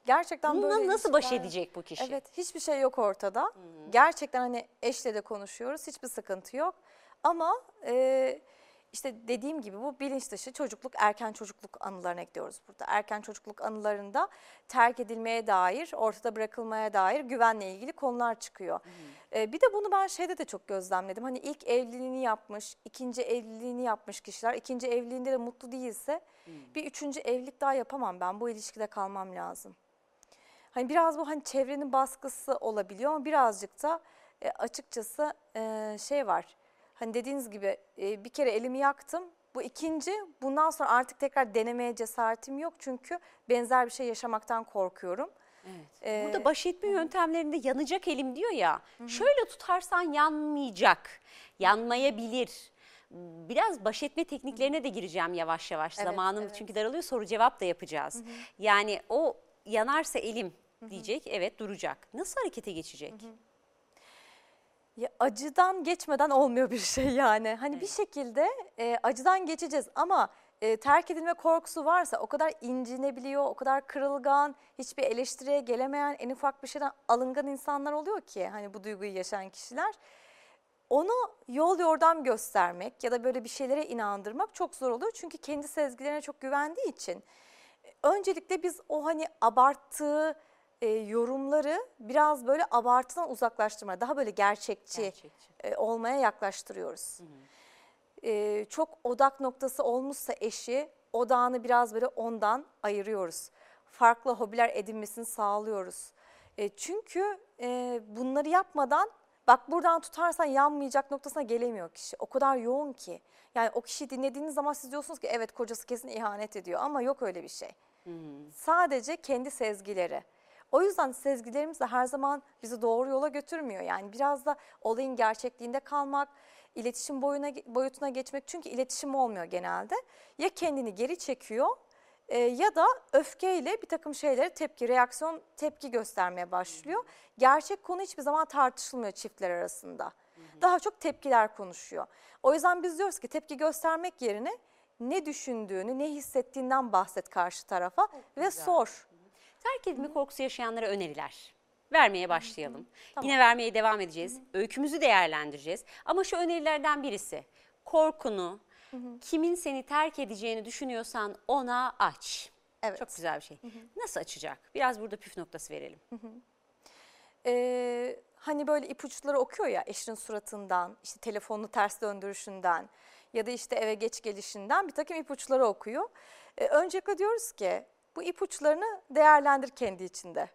Gerçekten Bununla böyle nasıl baş ilişkiler- edecek bu kişi? Evet hiçbir şey yok ortada. Gerçekten hani eşle de konuşuyoruz hiçbir sıkıntı yok. Ama e, işte dediğim gibi bu bilinç dışı çocukluk, erken çocukluk anılarına gidiyoruz burada. Erken çocukluk anılarında terk edilmeye dair, ortada bırakılmaya dair güvenle ilgili konular çıkıyor. E, bir de bunu ben şeyde de çok gözlemledim. Hani ilk evliliğini yapmış, ikinci evliliğini yapmış kişiler, ikinci evliliğinde de mutlu değilse bir üçüncü evlilik daha yapamam ben. Bu ilişkide kalmam lazım. Hani biraz bu hani çevrenin baskısı olabiliyor ama birazcık da e, açıkçası e, şey var. Hani dediğiniz gibi e, bir kere elimi yaktım. Bu ikinci bundan sonra artık tekrar denemeye cesaretim yok. Çünkü benzer bir şey yaşamaktan korkuyorum. Evet. Ee, Burada baş etme yöntemlerinde yanacak elim diyor ya. Şöyle tutarsan yanmayacak, yanmayabilir. Biraz baş etme tekniklerine de gireceğim yavaş yavaş. Evet, Zamanım evet. çünkü daralıyor. Soru cevap da yapacağız. Yani o yanarsa elim diyecek. Evet duracak. Nasıl harekete geçecek? Ya acıdan geçmeden olmuyor bir şey yani. Hani bir şekilde e, acıdan geçeceğiz ama e, terk edilme korkusu varsa o kadar incinebiliyor, o kadar kırılgan, hiçbir eleştiriye gelemeyen, en ufak bir şeyden alıngan insanlar oluyor ki hani bu duyguyu yaşayan kişiler. Onu yol yordam göstermek ya da böyle bir şeylere inandırmak çok zor oluyor. Çünkü kendi sezgilerine çok güvendiği için. Öncelikle biz o hani abarttığı e, yorumları biraz böyle abartıdan uzaklaştırmaya, daha böyle gerçekçi, Gerçekçi. e, olmaya yaklaştırıyoruz. E, çok odak noktası olmuşsa eşi, odağını biraz böyle ondan ayırıyoruz. farklı hobiler edinmesini sağlıyoruz. E, çünkü e, bunları yapmadan bak buradan tutarsan yanmayacak noktasına gelemiyor kişi. O kadar yoğun ki. Yani o kişiyi dinlediğiniz zaman siz diyorsunuz ki evet kocası kesin ihanet ediyor ama yok öyle bir şey. Sadece kendi sezgileri. O yüzden sezgilerimiz de her zaman bizi doğru yola götürmüyor. Yani biraz da olayın gerçekliğinde kalmak, iletişim boyuna, boyutuna geçmek. Çünkü iletişim olmuyor genelde. Ya kendini geri çekiyor e, ya da öfkeyle bir takım şeylere tepki, reaksiyon, tepki göstermeye başlıyor. Gerçek konu hiçbir zaman tartışılmıyor çiftler arasında. Daha çok tepkiler konuşuyor. O yüzden biz diyoruz ki tepki göstermek yerine ne düşündüğünü, ne hissettiğinden bahset karşı tarafa ve sor. Terk edilme korkusu yaşayanlara öneriler. Vermeye başlayalım. Yine vermeye devam edeceğiz. Öykümüzü değerlendireceğiz. Ama şu önerilerden birisi korkunu, kimin seni terk edeceğini düşünüyorsan ona aç. Evet. Çok güzel bir şey. Nasıl açacak? Biraz burada püf noktası verelim. Ee, hani böyle ipuçları okuyor ya eşinin suratından, işte telefonunu ters döndürüşünden ya da işte eve geç gelişinden bir takım ipuçları okuyor. Ee, öncelikle diyoruz ki bu ipuçlarını değerlendir kendi içinde.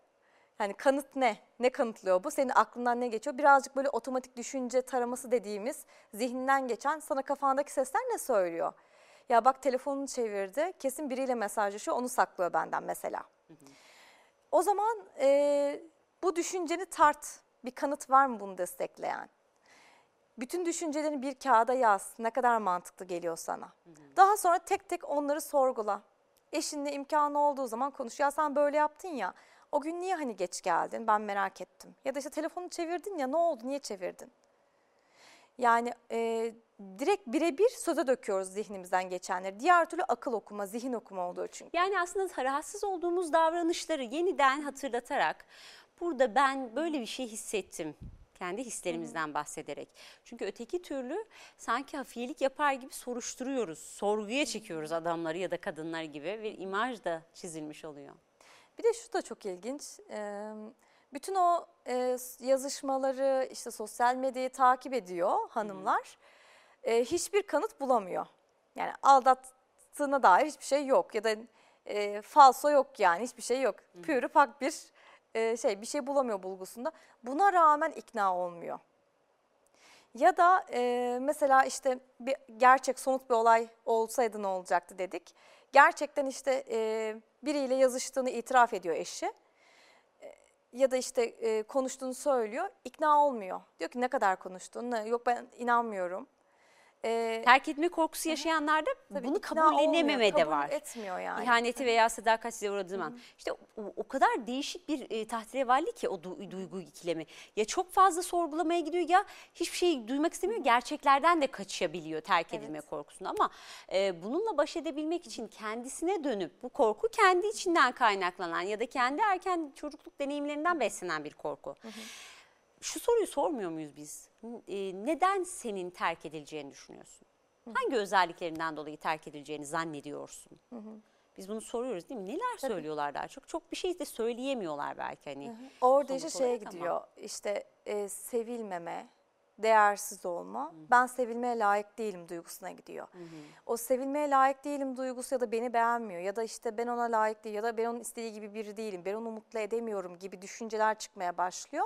Yani kanıt ne? Ne kanıtlıyor bu? Senin aklından ne geçiyor? Birazcık böyle otomatik düşünce taraması dediğimiz zihninden geçen sana kafandaki sesler ne söylüyor? Ya bak telefonunu çevirdi, kesin biriyle mesajlaşıyor, onu saklıyor benden mesela. O zaman e, bu düşünceni tart. Bir kanıt var mı bunu destekleyen? Bütün düşüncelerini bir kağıda yaz. Ne kadar mantıklı geliyor sana. Daha sonra tek tek onları sorgula. Eşinle imkanı olduğu zaman konuş. Ya sen böyle yaptın ya. O gün niye hani geç geldin? Ben merak ettim. Ya da işte telefonu çevirdin ya ne oldu? Niye çevirdin? Yani e, direkt birebir söze döküyoruz zihnimizden geçenleri. Diğer türlü akıl okuma, zihin okuma oluyor çünkü. Yani aslında rahatsız olduğumuz davranışları yeniden hatırlatarak burada ben böyle bir şey hissettim. Kendi hislerimizden bahsederek. Çünkü öteki türlü sanki hafiyelik yapar gibi soruşturuyoruz. Sorguya çekiyoruz adamları ya da kadınlar gibi bir imaj da çizilmiş oluyor. Bir de şu da çok ilginç. Ee, bütün o e, yazışmaları işte sosyal medyayı takip ediyor hanımlar. Hiçbir kanıt bulamıyor. Yani aldattığına dair hiçbir şey yok ya da e, falso yok yani hiçbir şey yok. Pürü pak bir e, şey bir şey bulamıyor bulgusunda. Buna rağmen ikna olmuyor. Ya da e, mesela işte bir gerçek somut bir olay olsaydı ne olacaktı dedik. Gerçekten işte e, biriyle yazıştığını itiraf ediyor eşi. E, ya da işte e, konuştuğunu söylüyor. ikna olmuyor. Diyor ki ne kadar konuştun? Yok ben inanmıyorum. E, Terk etme korkusu yaşayanlarda tabii bunu kabullenememe de kabul var. etmiyor yani. İhaneti veya sadakatsizliğe uğradığı zaman. İşte o, o kadar değişik bir e, tahtirevalli ki o du- duygu ikilemi. Ya çok fazla sorgulamaya gidiyor ya hiçbir şey duymak istemiyor. Gerçeklerden de kaçabiliyor terk edilme korkusunda. Ama e, bununla baş edebilmek için kendisine dönüp bu korku kendi içinden kaynaklanan ya da kendi erken çocukluk deneyimlerinden beslenen bir korku. Şu soruyu sormuyor muyuz biz? E, neden senin terk edileceğini düşünüyorsun? Hangi özelliklerinden dolayı terk edileceğini zannediyorsun? Biz bunu soruyoruz değil mi? Neler söylüyorlar daha çok? Çok bir şey de söyleyemiyorlar belki hani. Orada somut işte şeye olarak ama. gidiyor işte e, sevilmeme, değersiz olma, ben sevilmeye layık değilim duygusuna gidiyor. O sevilmeye layık değilim duygusu ya da beni beğenmiyor ya da işte ben ona layık değil ya da ben onun istediği gibi biri değilim, ben onu mutlu edemiyorum gibi düşünceler çıkmaya başlıyor.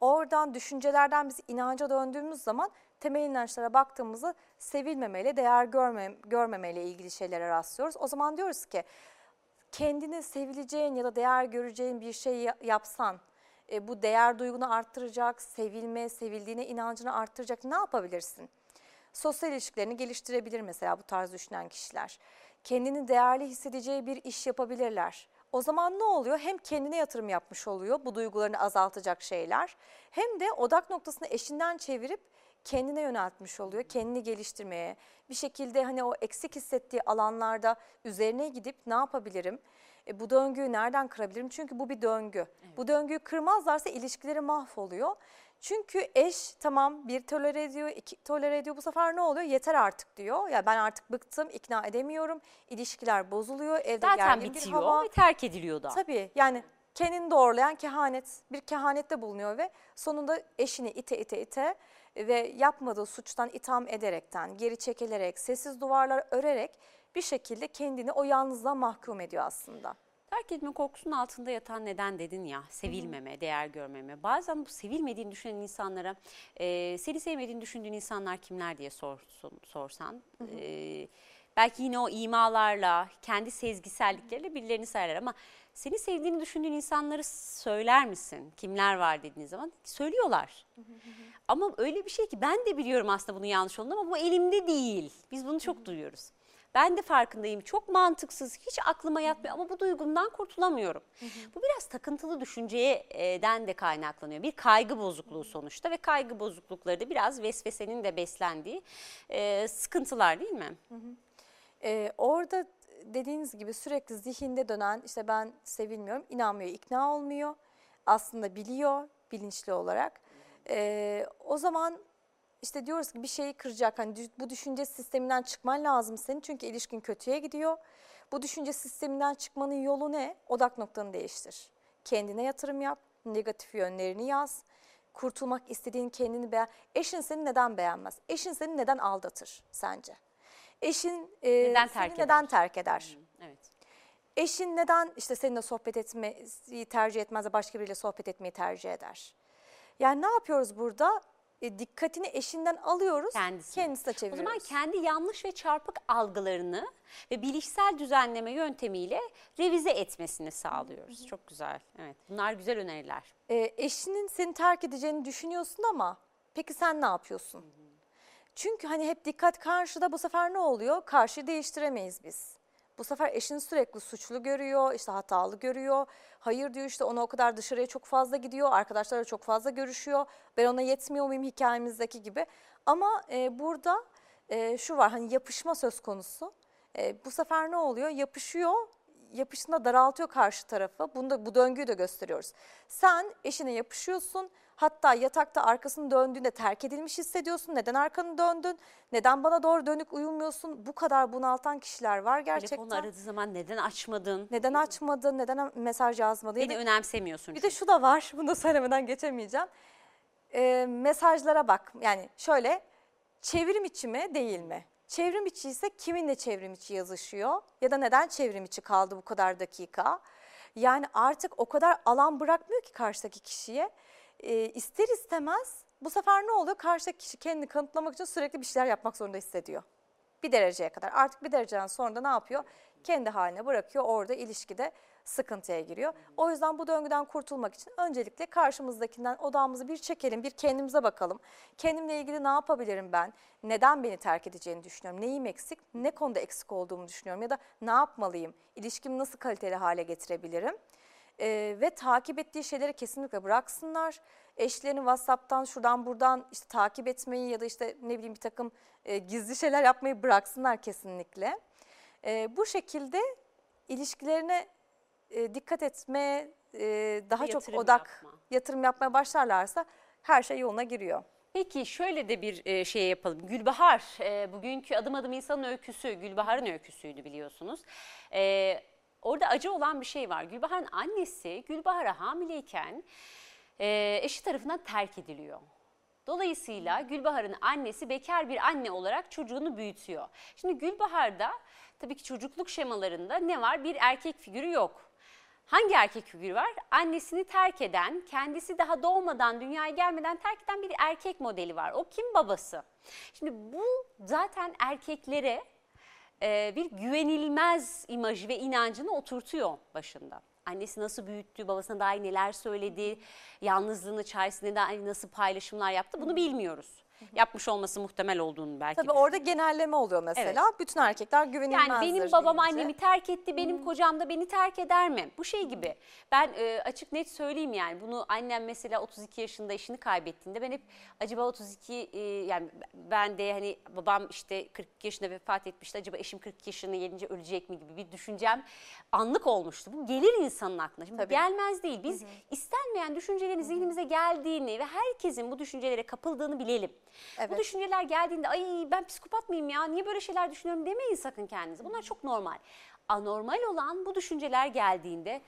Oradan düşüncelerden biz inanca döndüğümüz zaman temel inançlara baktığımızda sevilmemeyle, değer görme, görmemeyle ilgili şeylere rastlıyoruz. O zaman diyoruz ki kendini sevileceğin ya da değer göreceğin bir şey ya- yapsan e, bu değer duygunu arttıracak, sevilme, sevildiğine inancını arttıracak ne yapabilirsin? Sosyal ilişkilerini geliştirebilir mesela bu tarz düşünen kişiler. Kendini değerli hissedeceği bir iş yapabilirler. O zaman ne oluyor? Hem kendine yatırım yapmış oluyor bu duygularını azaltacak şeyler. Hem de odak noktasını eşinden çevirip kendine yöneltmiş oluyor. Kendini geliştirmeye, bir şekilde hani o eksik hissettiği alanlarda üzerine gidip ne yapabilirim? E, bu döngüyü nereden kırabilirim? Çünkü bu bir döngü. Bu döngüyü kırmazlarsa ilişkileri mahvoluyor. Çünkü eş tamam bir tolere ediyor, iki tolere ediyor. Bu sefer ne oluyor? Yeter artık diyor. Ya ben artık bıktım, ikna edemiyorum. İlişkiler bozuluyor, evde Zaten gergin bir bitiyor hava. ve terk ediliyor da. Tabii yani kendini doğrulayan kehanet, bir kehanette bulunuyor ve sonunda eşini ite ite ite ve yapmadığı suçtan itham ederekten, geri çekilerek, sessiz duvarlar örerek bir şekilde kendini o yalnızlığa mahkum ediyor aslında. Terk edilme korkusunun altında yatan neden dedin ya, sevilmeme, değer görmeme. Bazen bu sevilmediğini düşünen insanlara, e, seni sevmediğini düşündüğün insanlar kimler diye sorsun, sorsan. e, belki yine o imalarla, kendi sezgisellikleriyle birilerini sayarlar ama seni sevdiğini düşündüğün insanları söyler misin? Kimler var dediğiniz zaman söylüyorlar. Ama öyle bir şey ki ben de biliyorum aslında bunun yanlış olduğunu ama bu elimde değil. Biz bunu çok duyuyoruz. Ben de farkındayım. Çok mantıksız, hiç aklıma yatmıyor ama bu duygumdan kurtulamıyorum. Bu biraz takıntılı düşünceden de kaynaklanıyor. Bir kaygı bozukluğu sonuçta ve kaygı bozuklukları da biraz vesvesenin de beslendiği e, sıkıntılar değil mi? Ee, orada dediğiniz gibi sürekli zihinde dönen işte ben sevilmiyorum, inanmıyor, ikna olmuyor. Aslında biliyor bilinçli olarak. Ee, o zaman işte diyoruz ki bir şeyi kıracak. Hani bu düşünce sisteminden çıkman lazım senin çünkü ilişkin kötüye gidiyor. Bu düşünce sisteminden çıkmanın yolu ne? Odak noktanı değiştir. Kendine yatırım yap, negatif yönlerini yaz. Kurtulmak istediğin kendini beğen. Eşin seni neden beğenmez? Eşin seni neden aldatır sence? Eşin e, Neden seni terk neden eder? terk eder? Evet. Eşin neden işte seninle sohbet etmeyi tercih etmez de başka biriyle sohbet etmeyi tercih eder? Yani ne yapıyoruz burada? E, dikkatini eşinden alıyoruz, Kendisine. kendisine O çeviriyoruz. zaman kendi yanlış ve çarpık algılarını ve bilişsel düzenleme yöntemiyle revize etmesini sağlıyoruz. Çok güzel. Evet. Bunlar güzel öneriler. E, eşinin seni terk edeceğini düşünüyorsun ama peki sen ne yapıyorsun? Çünkü hani hep dikkat karşıda bu sefer ne oluyor? Karşıyı değiştiremeyiz biz. Bu sefer eşini sürekli suçlu görüyor, işte hatalı görüyor. Hayır diyor işte ona o kadar dışarıya çok fazla gidiyor, arkadaşlarla çok fazla görüşüyor. Ben ona yetmiyor muyum hikayemizdeki gibi. Ama e, burada e, şu var hani yapışma söz konusu. E, bu sefer ne oluyor? Yapışıyor, yapışında daraltıyor karşı tarafı. Bunu da, bu döngüyü de gösteriyoruz. Sen eşine yapışıyorsun. Hatta yatakta arkasını döndüğünde terk edilmiş hissediyorsun. Neden arkanı döndün? Neden bana doğru dönük uyumuyorsun? Bu kadar bunaltan kişiler var gerçekten. Telefonu aradığı zaman neden açmadın? Neden açmadın? Neden mesaj yazmadın? Ya Beni da- önemsemiyorsun. bir de şu da var, bunu da söylemeden geçemeyeceğim. Ee, mesajlara bak, yani şöyle çevrim içi mi değil mi? Çevrim içi ise kiminle çevrim içi yazışıyor ya da neden çevrim içi kaldı bu kadar dakika? Yani artık o kadar alan bırakmıyor ki karşıdaki kişiye. Ee, ister istemez bu sefer ne oluyor? Karşıdaki kişi kendini kanıtlamak için sürekli bir şeyler yapmak zorunda hissediyor. Bir dereceye kadar. Artık bir dereceden sonra da ne yapıyor? Kendi haline bırakıyor. Orada ilişkide sıkıntıya giriyor. O yüzden bu döngüden kurtulmak için öncelikle karşımızdakinden odağımızı bir çekelim, bir kendimize bakalım. Kendimle ilgili ne yapabilirim ben? Neden beni terk edeceğini düşünüyorum? Neyim eksik? Ne konuda eksik olduğumu düşünüyorum? Ya da ne yapmalıyım? İlişkimi nasıl kaliteli hale getirebilirim? Ee, ve takip ettiği şeyleri kesinlikle bıraksınlar. Eşlerini WhatsApp'tan şuradan buradan işte takip etmeyi ya da işte ne bileyim bir takım e, gizli şeyler yapmayı bıraksınlar kesinlikle. Ee, bu şekilde ilişkilerine e, dikkat etmeye, e, daha çok Yatırım odak yapma. yatırım yapmaya başlarlarsa her şey yoluna giriyor. Peki şöyle de bir e, şey yapalım. Gülbahar, e, bugünkü adım adım insanın öyküsü, Gülbahar'ın öyküsüydü biliyorsunuz. Orada acı olan bir şey var. Gülbahar'ın annesi Gülbahar'a hamileyken e, eşi tarafından terk ediliyor. Dolayısıyla Gülbahar'ın annesi bekar bir anne olarak çocuğunu büyütüyor. Şimdi Gülbahar'da tabii ki çocukluk şemalarında ne var? Bir erkek figürü yok. Hangi erkek figürü var? Annesini terk eden, kendisi daha doğmadan, dünyaya gelmeden terk eden bir erkek modeli var. O kim? Babası. Şimdi bu zaten erkeklere e, bir güvenilmez imajı ve inancını oturtuyor başında. Annesi nasıl büyüttü, babasına dair neler söyledi, yalnızlığını dair nasıl paylaşımlar yaptı bunu bilmiyoruz. Yapmış olması muhtemel olduğunu belki Tabii orada genelleme oluyor mesela. Bütün erkekler güvenilmezdir. yani benim babam deyince. annemi terk etti, benim kocam da beni terk eder mi? Bu şey gibi. Ben e, açık net söyleyeyim yani bunu annem mesela 32 yaşında eşini kaybettiğinde ben hep acaba 32 e, yani ben de hani babam işte 40 yaşında vefat etmişti. Acaba eşim 40 yaşına gelince ölecek mi gibi bir düşüncem anlık olmuştu. Bu gelir insanın aklına. Şimdi Tabii. gelmez değil. Biz istenmeyen düşüncelerin zihnimize geldiğini ve herkesin bu düşüncelere kapıldığını bilelim. Bu Evet. düşünceler geldiğinde ay ben psikopat mıyım ya niye böyle şeyler düşünüyorum demeyin sakın kendinize. Bunlar çok normal. Anormal olan bu düşünceler geldiğinde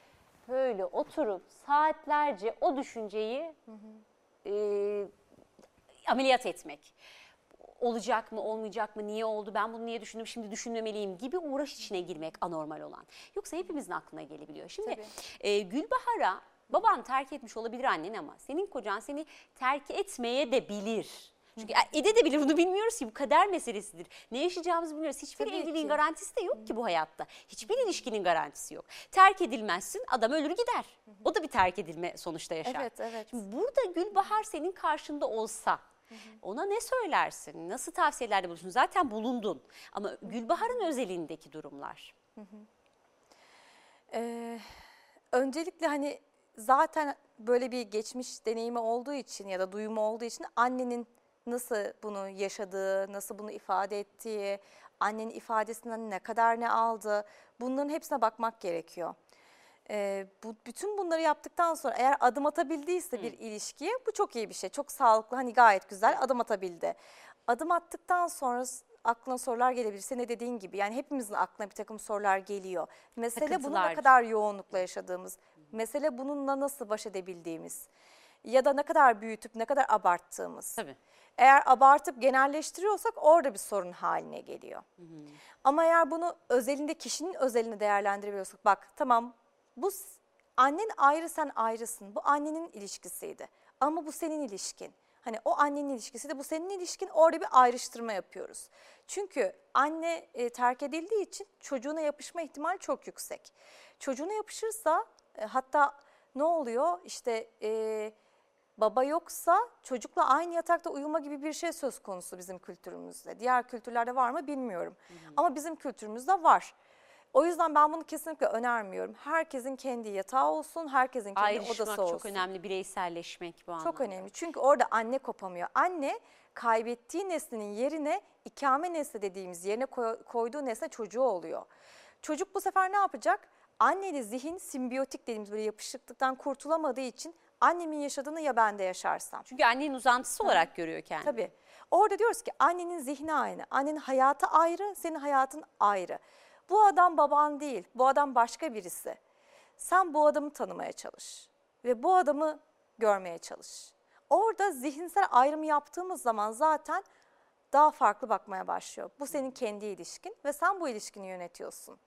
böyle oturup saatlerce o düşünceyi e, ameliyat etmek. olacak mı olmayacak mı niye oldu ben bunu niye düşündüm şimdi düşünmemeliyim gibi uğraş içine girmek anormal olan. Yoksa hepimizin aklına gelebiliyor. Şimdi Tabii. e, Gülbahar'a baban terk etmiş olabilir annen ama senin kocan seni terk etmeye de bilir. Çünkü ede de bilir bunu bilmiyoruz ki bu kader meselesidir. Ne yaşayacağımızı bilmiyoruz. Hiçbir Tabii evliliğin ki. garantisi de yok ki bu hayatta. Hiçbir ilişkinin garantisi yok. Terk edilmezsin adam ölür gider. O da bir terk edilme sonuçta yaşar. Evet, evet. Şimdi burada Gülbahar senin karşında olsa ona ne söylersin? Nasıl tavsiyelerde bulursun? Zaten bulundun. Ama Gülbahar'ın özelindeki durumlar. Ee, öncelikle hani zaten böyle bir geçmiş deneyimi olduğu için ya da duyumu olduğu için annenin nasıl bunu yaşadığı, nasıl bunu ifade ettiği, annenin ifadesinden ne kadar ne aldı bunların hepsine bakmak gerekiyor. Ee, bu bütün bunları yaptıktan sonra eğer adım atabildiyse bir ilişkiye bu çok iyi bir şey. Çok sağlıklı hani gayet güzel adım atabildi. Adım attıktan sonra aklına sorular gelebilir. Senin de dediğin gibi yani hepimizin aklına bir takım sorular geliyor. Mesele bunu ne kadar yoğunlukla yaşadığımız, mesele bununla nasıl baş edebildiğimiz ya da ne kadar büyütüp ne kadar abarttığımız. Tabii. Eğer abartıp genelleştiriyorsak orada bir sorun haline geliyor. Ama eğer bunu özelinde kişinin özelini değerlendirebiliyorsak bak tamam bu annen ayrı sen ayrısın. Bu annenin ilişkisiydi. Ama bu senin ilişkin. Hani o annenin ilişkisiydi bu senin ilişkin orada bir ayrıştırma yapıyoruz. Çünkü anne e, terk edildiği için çocuğuna yapışma ihtimali çok yüksek. Çocuğuna yapışırsa e, hatta ne oluyor işte e, baba yoksa çocukla aynı yatakta uyuma gibi bir şey söz konusu bizim kültürümüzde. Diğer kültürlerde var mı bilmiyorum. Ama bizim kültürümüzde var. O yüzden ben bunu kesinlikle önermiyorum. Herkesin kendi yatağı olsun, herkesin kendi Ayrışmak odası olsun. çok önemli. Bireyselleşmek bu anlamda. Çok önemli. Çünkü orada anne kopamıyor. Anne kaybettiği neslinin yerine ikame nesli dediğimiz yerine koy- koyduğu nesne çocuğu oluyor. Çocuk bu sefer ne yapacak? Anneyle zihin simbiyotik dediğimiz böyle yapışıklıktan kurtulamadığı için annemin yaşadığını ya ben de yaşarsam. Çünkü annenin uzantısı olarak görüyor kendini. Tabii. Orada diyoruz ki annenin zihni aynı, annenin hayatı ayrı, senin hayatın ayrı. Bu adam baban değil, bu adam başka birisi. Sen bu adamı tanımaya çalış ve bu adamı görmeye çalış. Orada zihinsel ayrımı yaptığımız zaman zaten daha farklı bakmaya başlıyor. Bu senin kendi ilişkin ve sen bu ilişkini yönetiyorsun.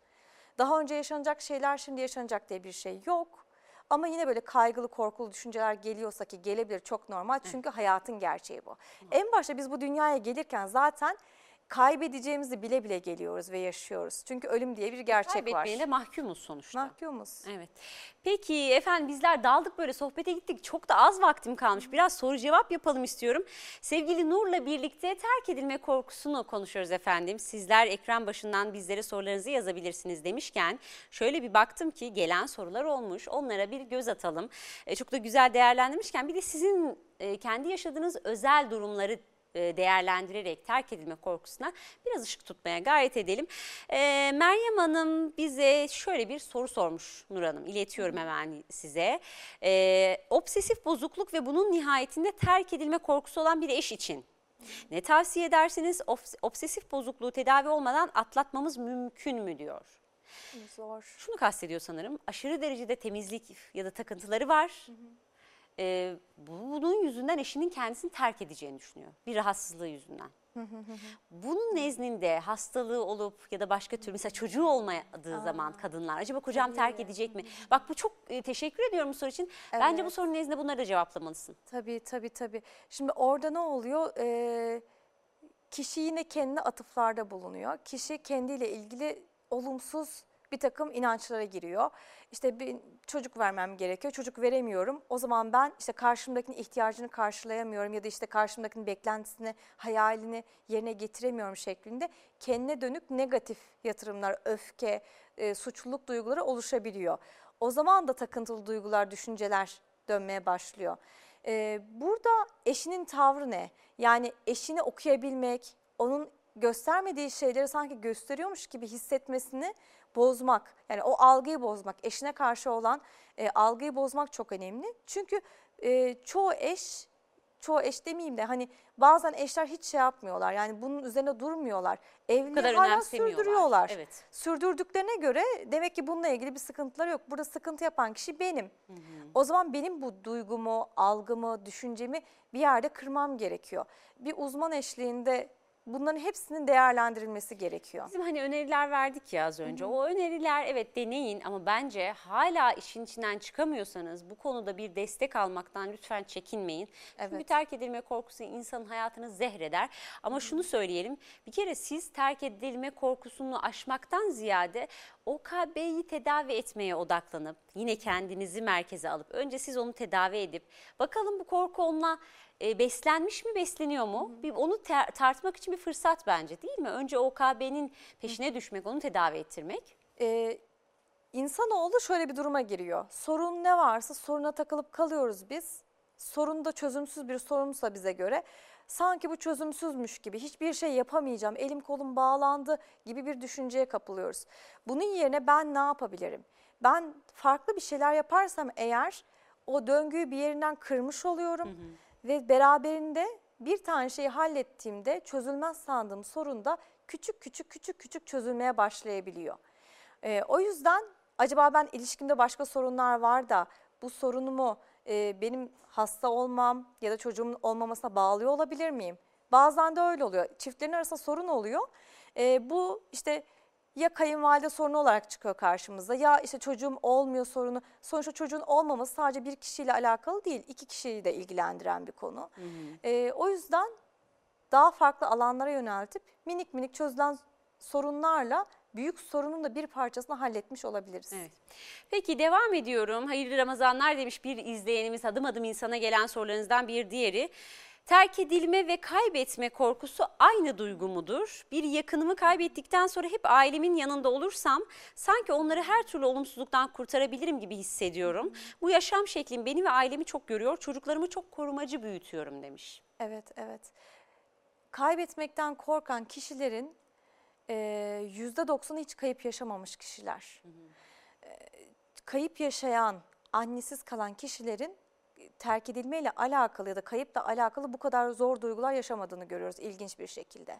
Daha önce yaşanacak şeyler şimdi yaşanacak diye bir şey yok. Ama yine böyle kaygılı, korkulu düşünceler geliyorsa ki gelebilir çok normal. Çünkü hayatın gerçeği bu. En başta biz bu dünyaya gelirken zaten kaybedeceğimizi bile bile geliyoruz ve yaşıyoruz. Çünkü ölüm diye bir gerçek var. Kaybetmeye de mahkumuz sonuçta. Mahkumuz. Evet. Peki efendim bizler daldık böyle sohbete gittik. Çok da az vaktim kalmış. Biraz soru cevap yapalım istiyorum. Sevgili Nur'la birlikte terk edilme korkusunu konuşuyoruz efendim. Sizler ekran başından bizlere sorularınızı yazabilirsiniz demişken şöyle bir baktım ki gelen sorular olmuş. Onlara bir göz atalım. E, çok da güzel değerlendirmişken bir de sizin e, kendi yaşadığınız özel durumları değerlendirerek terk edilme korkusuna biraz ışık tutmaya gayret edelim. E, Meryem Hanım bize şöyle bir soru sormuş Nur Hanım. İletiyorum hemen size. E, obsesif bozukluk ve bunun nihayetinde terk edilme korkusu olan bir eş için ne tavsiye edersiniz? Obs- Obsesif bozukluğu tedavi olmadan atlatmamız mümkün mü diyor. Zor. Şunu kastediyor sanırım. Aşırı derecede temizlik ya da takıntıları var. Ee, bunun yüzünden eşinin kendisini terk edeceğini düşünüyor. Bir rahatsızlığı yüzünden. Bunun nezdinde hastalığı olup ya da başka tür mesela çocuğu olmadığı zaman kadınlar acaba kocam terk edecek mi? Bak bu çok e, teşekkür ediyorum bu soru için. Bence bu Evet. sorunun nezdinde bunları da cevaplamalısın. Tabii tabii tabii. Şimdi orada ne oluyor? Ee, kişi yine kendine atıflarda bulunuyor. Kişi kendiyle ilgili olumsuz bir takım inançlara giriyor. İşte bir çocuk vermem gerekiyor, çocuk veremiyorum. O zaman ben işte karşımdakinin ihtiyacını karşılayamıyorum ya da işte karşımdakinin beklentisini, hayalini yerine getiremiyorum şeklinde kendine dönük negatif yatırımlar, öfke, e, suçluluk duyguları oluşabiliyor. O zaman da takıntılı duygular, düşünceler dönmeye başlıyor. Ee, burada eşinin tavrı ne? Yani eşini okuyabilmek, onun göstermediği şeyleri sanki gösteriyormuş gibi hissetmesini bozmak. Yani o algıyı bozmak, eşine karşı olan e, algıyı bozmak çok önemli. Çünkü e, çoğu eş, çoğu eş demeyeyim de hani bazen eşler hiç şey yapmıyorlar. Yani bunun üzerine durmuyorlar. Evliliği hala sürdürüyorlar. Evet. Sürdürdüklerine göre demek ki bununla ilgili bir sıkıntıları yok. Burada sıkıntı yapan kişi benim. O zaman benim bu duygumu, algımı, düşüncemi bir yerde kırmam gerekiyor. Bir uzman eşliğinde bunların hepsinin değerlendirilmesi gerekiyor. Bizim hani öneriler verdik ya az önce. O öneriler evet deneyin ama bence hala işin içinden çıkamıyorsanız bu konuda bir destek almaktan lütfen çekinmeyin. Çünkü Evet. terk edilme korkusu insanın hayatını zehreder. Ama şunu söyleyelim bir kere siz terk edilme korkusunu aşmaktan ziyade OKB'yi tedavi etmeye odaklanıp yine kendinizi merkeze alıp önce siz onu tedavi edip bakalım bu korku onunla e, beslenmiş mi besleniyor mu? Bir onu ter- tartmak için bir fırsat bence değil mi? Önce OKB'nin peşine düşmek, onu tedavi ettirmek. Ee, insanoğlu şöyle bir duruma giriyor. Sorun ne varsa soruna takılıp kalıyoruz biz. Sorun da çözümsüz bir sorunsa bize göre sanki bu çözümsüzmüş gibi hiçbir şey yapamayacağım, elim kolum bağlandı gibi bir düşünceye kapılıyoruz. Bunun yerine ben ne yapabilirim? Ben farklı bir şeyler yaparsam eğer o döngüyü bir yerinden kırmış oluyorum ve beraberinde bir tane şeyi hallettiğimde çözülmez sandığım sorun da küçük küçük küçük küçük çözülmeye başlayabiliyor. Ee, o yüzden acaba ben ilişkimde başka sorunlar var da bu sorunumu e, benim hasta olmam ya da çocuğumun olmamasına bağlıyor olabilir miyim? Bazen de öyle oluyor. Çiftlerin arasında sorun oluyor. Ee, bu işte ya kayınvalide sorunu olarak çıkıyor karşımıza ya işte çocuğum olmuyor sorunu. Sonuçta çocuğun olmaması sadece bir kişiyle alakalı değil. iki kişiyi de ilgilendiren bir konu. Ee, o yüzden daha farklı alanlara yöneltip minik minik çözülen sorunlarla büyük sorunun da bir parçasını halletmiş olabiliriz. Evet. Peki devam ediyorum. Hayırlı Ramazanlar demiş bir izleyenimiz adım adım insana gelen sorularınızdan bir diğeri. Terk edilme ve kaybetme korkusu aynı duygu mudur? Bir yakınımı kaybettikten sonra hep ailemin yanında olursam sanki onları her türlü olumsuzluktan kurtarabilirim gibi hissediyorum. Bu yaşam şeklim beni ve ailemi çok görüyor. Çocuklarımı çok korumacı büyütüyorum demiş. Evet, evet. Kaybetmekten korkan kişilerin e, yüzde doksanı hiç kayıp yaşamamış kişiler. E, Kayıp yaşayan, annesiz kalan kişilerin terk edilmeyle alakalı ya da kayıpla alakalı bu kadar zor duygular yaşamadığını görüyoruz ilginç bir şekilde.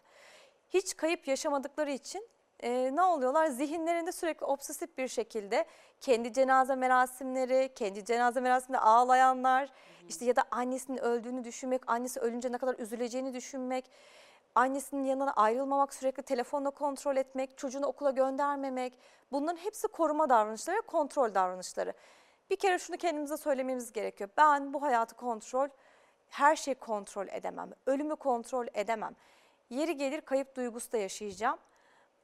Hiç kayıp yaşamadıkları için e, ne oluyorlar? Zihinlerinde sürekli obsesif bir şekilde kendi cenaze merasimleri, kendi cenaze merasiminde ağlayanlar, işte ya da annesinin öldüğünü düşünmek, annesi ölünce ne kadar üzüleceğini düşünmek, annesinin yanına ayrılmamak, sürekli telefonla kontrol etmek, çocuğunu okula göndermemek. Bunların hepsi koruma davranışları kontrol davranışları. Bir kere şunu kendimize söylememiz gerekiyor. Ben bu hayatı kontrol, her şeyi kontrol edemem. Ölümü kontrol edemem. Yeri gelir kayıp duygusu da yaşayacağım.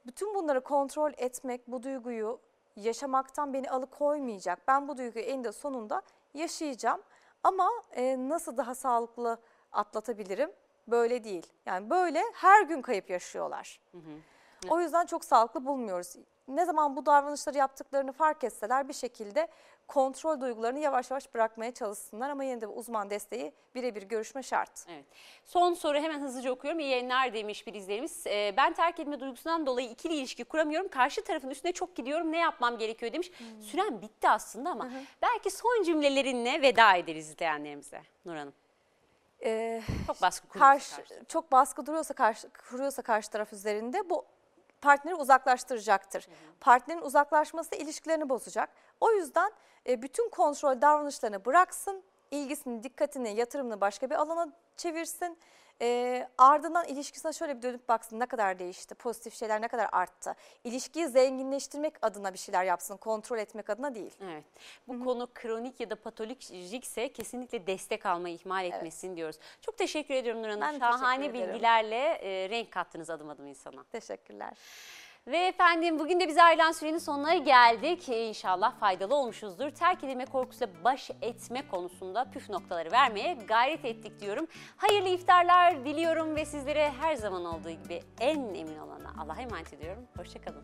Bütün bunları kontrol etmek, bu duyguyu yaşamaktan beni alıkoymayacak. Ben bu duyguyu eninde sonunda yaşayacağım. Ama e, nasıl daha sağlıklı atlatabilirim? Böyle değil. Yani böyle her gün kayıp yaşıyorlar. O yüzden çok sağlıklı bulmuyoruz. Ne zaman bu davranışları yaptıklarını fark etseler bir şekilde kontrol duygularını yavaş yavaş bırakmaya çalışsınlar. Ama yine de uzman desteği birebir görüşme şart. Evet. Son soru hemen hızlıca okuyorum. İyi yayınlar demiş bir izleyicimiz. Ee, ben terk edilme duygusundan dolayı ikili ilişki kuramıyorum. Karşı tarafın üstüne çok gidiyorum. Ne yapmam gerekiyor demiş. Süren bitti aslında ama belki son cümlelerinle veda ederiz izleyenlerimize Nur Hanım. Ee, Çok baskı karşı, karşı. çok baskı duruyorsa karşı, kuruyorsa karşı taraf üzerinde bu partneri uzaklaştıracaktır. Partnerin uzaklaşması ilişkilerini bozacak. O yüzden e, bütün kontrol davranışlarını bıraksın, ilgisini, dikkatini, yatırımını başka bir alana çevirsin. E, ardından ilişkisine şöyle bir dönüp baksın ne kadar değişti, pozitif şeyler ne kadar arttı. İlişkiyi zenginleştirmek adına bir şeyler yapsın, kontrol etmek adına değil. Evet. Bu konu kronik ya da patolojikse kesinlikle destek almayı ihmal etmesin diyoruz. Çok teşekkür ediyorum Nur Hanım. Ben Şahane bilgilerle e, renk kattınız adım adım insana. Teşekkürler. Ve efendim bugün de biz ayrılan sürenin sonuna geldik. Ee, İnşallah faydalı olmuşuzdur. Terk edilme korkusuyla baş etme konusunda püf noktaları vermeye gayret ettik diyorum. Hayırlı iftarlar diliyorum ve sizlere her zaman olduğu gibi en emin olana Allah'a emanet ediyorum. Hoşçakalın.